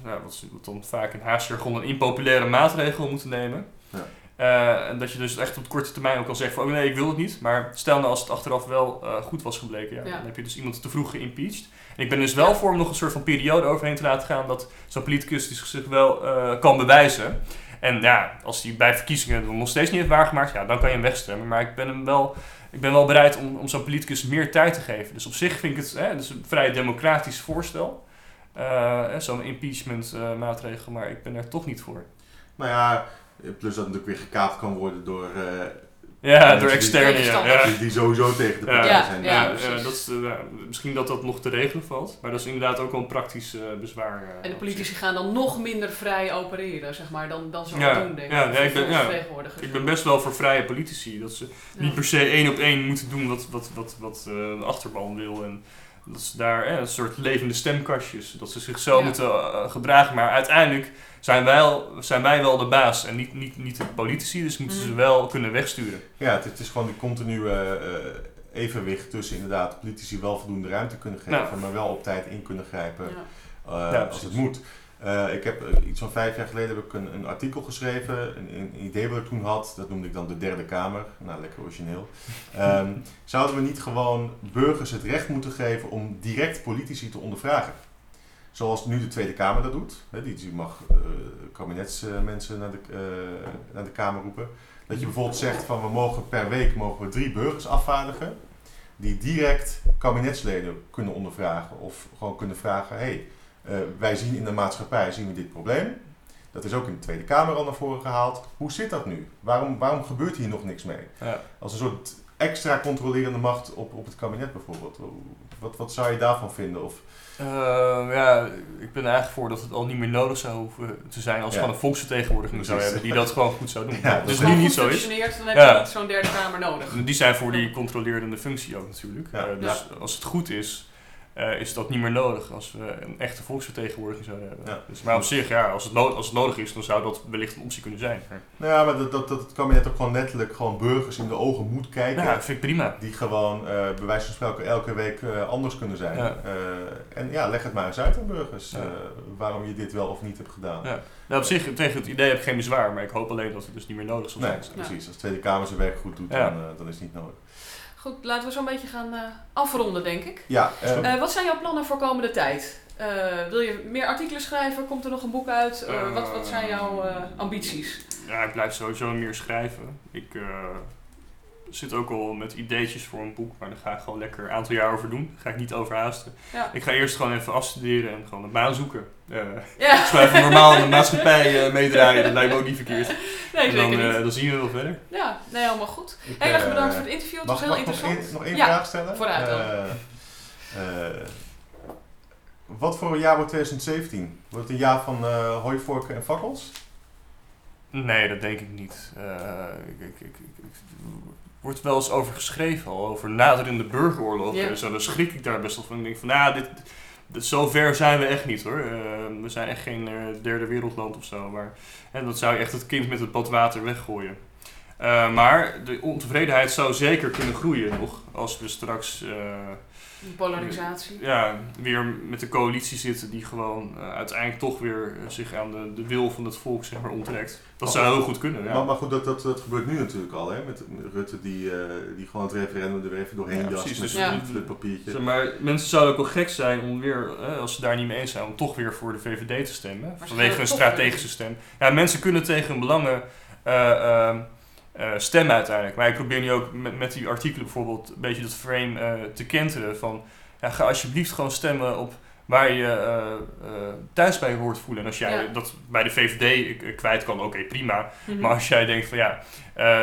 ja, wat, ze- wat dan vaak in haastjargon een impopulaire maatregel moeten nemen. Ja. Eh, en dat je dus echt op korte termijn ook al zegt van, oh nee, ik wil het niet. Maar stel nou als het achteraf wel eh, goed was gebleken, ja, Ja. dan heb je dus iemand te vroeg geïmpeached. En ik ben dus wel voor om nog een soort van periode overheen te laten gaan dat zo'n politicus zich wel eh, kan bewijzen. En ja, als hij bij verkiezingen nog steeds niet heeft waargemaakt, ja, dan kan je hem wegstemmen. Maar ik ben, hem wel, ik ben wel bereid om, om zo'n politicus meer tijd te geven. Dus op zich vind ik het hè, dus een vrij democratisch voorstel. Eh, hè, zo'n impeachment eh, maatregel, maar ik ben er toch niet voor. Nou ja, plus dat natuurlijk weer gekaapt kan worden door eh, Ja, Ja, door externe. Ja, tegenstanders. ja. die, die sowieso tegen de partij Ja, zijn. ja. Ja, eh, dat is, eh, misschien dat dat nog te regelen valt, maar dat is inderdaad ook wel een praktisch eh, bezwaar. eh, En de politici gaan dan nog minder vrij opereren, zeg maar, dan, dan ze Ja, doen, denk ik. ja, ja, ik ben-. Ik ben best wel voor vrije politici. Dat ze Ja. niet per se één op één moeten doen wat, wat, wat, wat eh, de achterban wil. En Dat ze daar eh, een soort levende stemkastjes, dat ze zich zo Ja. moeten eh, gedragen. Maar uiteindelijk zijn wij, al- zijn wij wel de baas en niet, niet, niet de politici, dus moeten ze Mhm. wel kunnen wegsturen. Ja, het, het is gewoon die continue eh, evenwicht tussen inderdaad politici wel voldoende ruimte kunnen geven, Ja. maar wel op tijd in kunnen grijpen Ja. eh, Ja, als het moet. Eh, ik heb eh, iets van vijf jaar geleden heb ik een, een artikel geschreven, een, een idee wat ik toen had, dat noemde ik dan de derde kamer. Nou, lekker origineel. [laughs] Ehm, zouden we niet gewoon burgers het recht moeten geven om direct politici te ondervragen? Zoals nu de Tweede Kamer dat doet. Hè, die, die mag eh, kabinetsmensen naar, de, naar de Kamer roepen. Dat je bijvoorbeeld zegt van we mogen per week mogen we drie burgers afvaardigen. Die direct kabinetsleden kunnen ondervragen. Of gewoon kunnen vragen, hey, eh, wij zien in de maatschappij zien we dit probleem. Dat is ook in de Tweede Kamer al naar voren gehaald. Hoe zit dat nu? Waarom, waarom gebeurt hier nog niks mee? Ja. Als een soort extra controlerende macht op, op het kabinet bijvoorbeeld. Wat, wat zou je daarvan vinden? Of, Eh, ja, ik ben er eigenlijk voor dat het al niet meer nodig zou hoeven te zijn als we Ja. gewoon een volksvertegenwoordiging zou hebben die dat [laughs] gewoon goed zou doen. Ja, dus is nu Als het niet zo is. functioneert, dan heb Ja. je niet zo'n derde kamer nodig. Die zijn voor die controlerende functie ook natuurlijk. Ja. Eh, dus als het goed is, eh, is dat niet meer nodig als we een echte volksvertegenwoordiging zouden hebben. Ja. Dus, maar op zich, ja, als het, als het nodig is, dan zou dat wellicht een optie kunnen zijn. nou ja, maar dat, dat, dat het kabinet ook gewoon letterlijk gewoon burgers in de ogen moet kijken. Ja, dat vind ik prima. Die gewoon eh bij wijze van spreken elke week eh, anders kunnen zijn. Ja. En ja, leg het maar eens uit aan burgers. Ja. waarom je dit wel of niet hebt gedaan. Ja. Nou, op zich, tegen het idee heb ik geen bezwaar, maar ik hoop alleen dat het dus niet meer nodig zal Nee, zijn. precies. Als de Tweede Kamer zijn werk goed doet, dan, dan is het niet nodig. Goed, laten we zo'n beetje gaan eh, afronden, denk ik. Ja, eh, wat zijn jouw plannen voor komende tijd? Eh, wil je meer artikelen schrijven? Komt er nog een boek uit? Eh, wat, wat zijn jouw eh, ambities? Ja, ik blijf sowieso meer schrijven. Ik eh, zit ook al met ideetjes voor een boek, maar daar ga ik gewoon lekker een aantal jaar over doen. Daar ga ik niet overhaasten. Ja. Ik ga eerst gewoon even afstuderen en gewoon een baan zoeken. Eh Ja, [laughs] ik zou even normaal in de maatschappij eh, meedraaien, dat lijkt me ook niet verkeerd. [laughs] nee, en dan, zeker niet. eh, dan zien we wel verder. Ja, nee, helemaal goed. ik, Heel erg bedankt voor het interview. Het was heel mag ik nog interessant. één, nog één Ja, vraag stellen? vooruit dan. Eh, eh, wat voor een jaar wordt 2017? Wordt het een jaar van eh hooivorken en fakkels? Nee, dat denk ik niet. Eh, ik, ik, ik, ik, wordt wel eens over geschreven, al over naderende burgeroorlog Ja. en zo. Dan schrik ik daar best wel van. Ik denk van, nou, dit, dit, zo ver zijn we echt niet hoor. Eh, we zijn echt geen eh, derde wereldland of zo. Maar en dat zou je echt het kind met het badwater weggooien. Eh, maar de ontevredenheid zou zeker kunnen groeien nog. Als we straks Polarisatie. ja, weer met de coalitie zitten die gewoon eh, uiteindelijk toch weer eh, zich aan de, de wil van het volk zeg maar, onttrekt. Dat Oh. zou heel goed kunnen. Ja. Maar, maar goed, dat, dat, dat gebeurt nu natuurlijk al, hè? Met Rutte die, eh, die gewoon het referendum er weer even doorheen Ja, jast precies. met Dus Ja. een flutpapiertje. Zeg maar mensen zouden ook wel gek zijn om weer, als ze daar niet mee eens zijn, om toch weer voor de VVD te stemmen. vanwege een strategische stem. Ja, mensen kunnen tegen hun belangen eh, ehm, eh, stemmen uiteindelijk. Maar ik probeer nu ook met, met die artikelen bijvoorbeeld een beetje dat frame eh, te kenteren. Van, ja, ga alsjeblieft gewoon stemmen op waar je eh, thuis bij hoort voelen. En als jij Ja. dat bij de VVD eh, kwijt kan, oké, prima. Mhm. Maar als jij denkt van ja,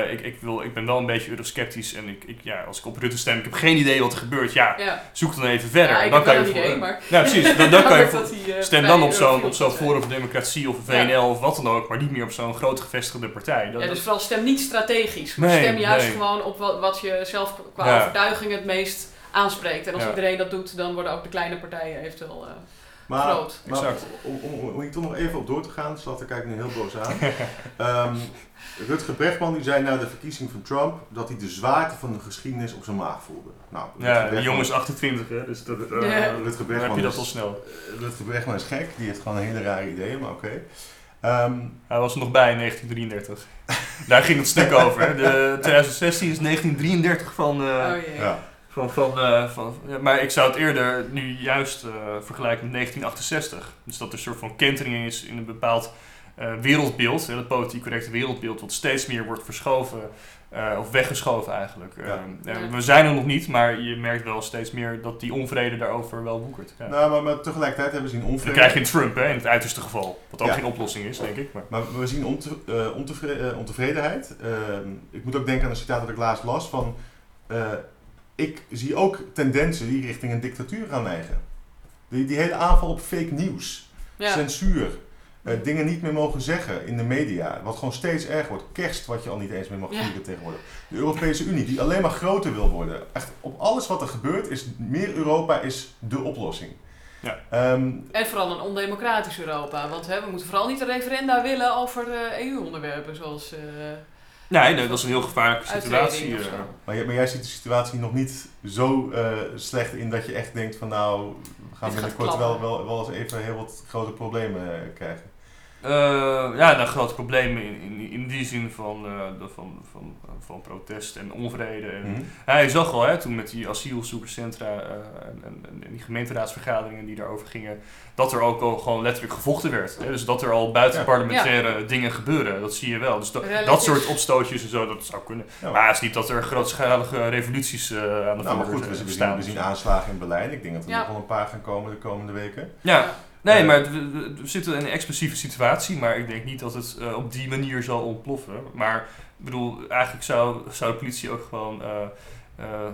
ik, ik, wil, ik ben wel een beetje eurosceptisch en ik, ik, ja, als ik op Rutte stem, ik heb geen idee wat er gebeurt. Ja, ja. zoek dan even verder. ja, dan kan je voor- idee, maar... Ja, precies. Dan, dan [laughs] kan je voor- die, stem dan op zo'n zijn. Forum voor Democratie of. VNL of wat dan ook, maar niet meer op zo'n grote gevestigde partij. Dat, Ja, dus vooral stem niet strategisch, Nee, stem juist nee. gewoon op wat, wat je zelf qua overtuiging het meest aanspreekt. En als Ja. iedereen dat doet, dan worden ook de kleine partijen eventueel eh, Maar, groot. maar Exact. om, om, om hier toch nog even op door te gaan, Slatter kijkt nu heel boos aan. [laughs] Ehm Rutger Brechtman die zei na de verkiezing van Trump dat hij de zwaarte van de geschiedenis op zijn maag voelde. Nou, Rutger ja, jongen is 28, hè, dus dat, eh. Rutger dan heb je dat is, al snel. eh, Rutger Brechtman is gek, die heeft gewoon een hele rare ideeën, maar oké. Ehm, Hij was er nog bij in 1933. Daar ging het stuk over. De [laughs] 2016 is 1933 van... eh, oh ja. Van, van, eh, van, ja, maar ik zou het eerder nu juist eh, vergelijken met 1968. Dus dat er een soort van kentering is in een bepaald eh, wereldbeeld, hè, het politiek correcte wereldbeeld, wat steeds meer wordt verschoven, eh, of weggeschoven eigenlijk. Ja. Eh, ja, we zijn er nog niet, maar je merkt wel steeds meer dat die onvrede daarover wel woekert. Ja. Nou, maar, maar tegelijkertijd hebben we zien Dan onvrede. krijg je een Trump hè, in het uiterste geval, wat ook Ja. geen oplossing is, denk ik. Maar, Maar we zien onte- ontevre- ontevredenheid. Ehm, ik moet ook denken aan een citaat dat ik laatst las van... ik zie ook tendensen die richting een dictatuur gaan neigen. Die, die hele aanval op fake nieuws, Ja. censuur, eh, dingen niet meer mogen zeggen in de media. Wat gewoon steeds erger wordt. Kerst, wat je al niet eens meer mag Ja. vieren tegenwoordig. De Europese Unie, die alleen maar groter wil worden. Echt, op alles wat er gebeurt, is meer Europa is de oplossing. Ja. Ehm, En vooral een ondemocratisch Europa. Want hè, we moeten vooral niet een referenda willen over eh, EU-onderwerpen. Zoals eh Nee, nee, dat is een heel gevaarlijke situatie. eh. maar, jij, maar jij ziet de situatie nog niet zo eh, slecht in dat je echt denkt van nou, we gaan binnenkort wel, wel, wel eens even heel wat grote problemen eh, krijgen. Eh, ja, nou, grote problemen in, in, in die zin van, eh, de- van, van, van protest en onvrede. En, Mhm. Ja, je zag al hè, toen met die asielzoekerscentra eh, en, en, en die gemeenteraadsvergaderingen die daarover gingen, dat er ook al gewoon letterlijk gevochten werd. Hè? Dus dat er al buitenparlementaire dingen gebeuren, dat zie je wel. Dus dat, soort opstootjes en zo, dat zou kunnen. Ja. Maar het is niet dat er grootschalige revoluties eh, aan de Nou, maar goed, we, we zien, staan. we zien aanslagen in Berlijn. Ik denk dat er Ja. nog wel een paar gaan komen de komende weken. Ja, nee, Eh, maar we, zitten in een explosieve situatie, maar ik denk niet dat het eh, op die manier zal ontploffen. Maar ik bedoel, eigenlijk zou, zou de politie ook gewoon eh,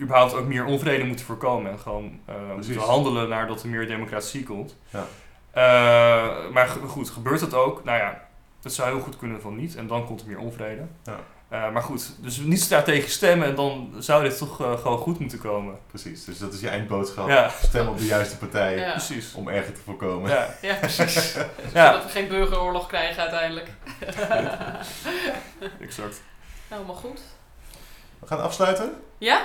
überhaupt ook meer onvrede moeten voorkomen en gewoon moeten handelen naar dat er meer democratie komt. Ja. Maar goed, gebeurt dat ook? Nou ja, dat zou heel goed kunnen van niet en dan komt er meer onvrede. Ja. Eh, maar goed, dus niet strategisch stemmen en dan zou dit toch eh, gewoon goed moeten komen. Precies, dus dat is je eindboodschap. Ja, Stem op de juiste partij Ja. precies. om erger te voorkomen. Ja. Ja, precies. Ja. [laughs] Zodat we geen burgeroorlog krijgen uiteindelijk. [laughs] Exact. Helemaal goed. We gaan afsluiten. Ja?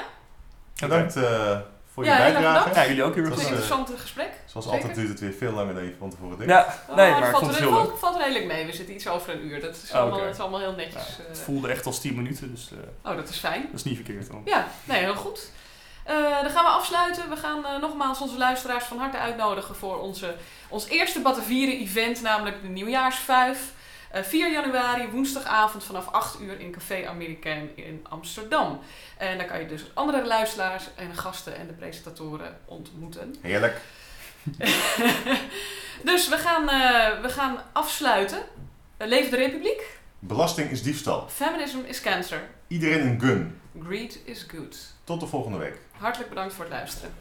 Bedankt eh, voor je Ja, bijdrage. bedankt. Ja, jullie ook heel Het erg was een Dat is, bedankt. interessant gesprek. Zoals Zeker. altijd duurt het weer veel langer dan je van tevoren denkt. Ja, Oh, nee, het maar valt, het er- heel valt, valt redelijk mee. We zitten iets over een uur. Dat is Oh, allemaal, het is allemaal heel netjes. Ja, eh. het voelde echt als 10 minuten, dus eh, oh, dat is fijn. dat is niet verkeerd dan. Ja, nee, heel goed. Eh, dan gaan we afsluiten. We gaan eh, nogmaals onze luisteraars van harte uitnodigen voor onze, ons eerste Batavieren event, namelijk de Nieuwjaarsvijf. Eh 4 januari, woensdagavond vanaf 8 uur in Café Amerikaan in Amsterdam. En daar kan je dus andere luisteraars en gasten en de presentatoren ontmoeten. Heerlijk. [laughs] dus we gaan, eh, we gaan afsluiten. Eh, Leef de Republiek. Belasting is diefstal. Feminism is cancer. Iedereen een gun. Greed is good. Tot de volgende week. Hartelijk bedankt voor het luisteren.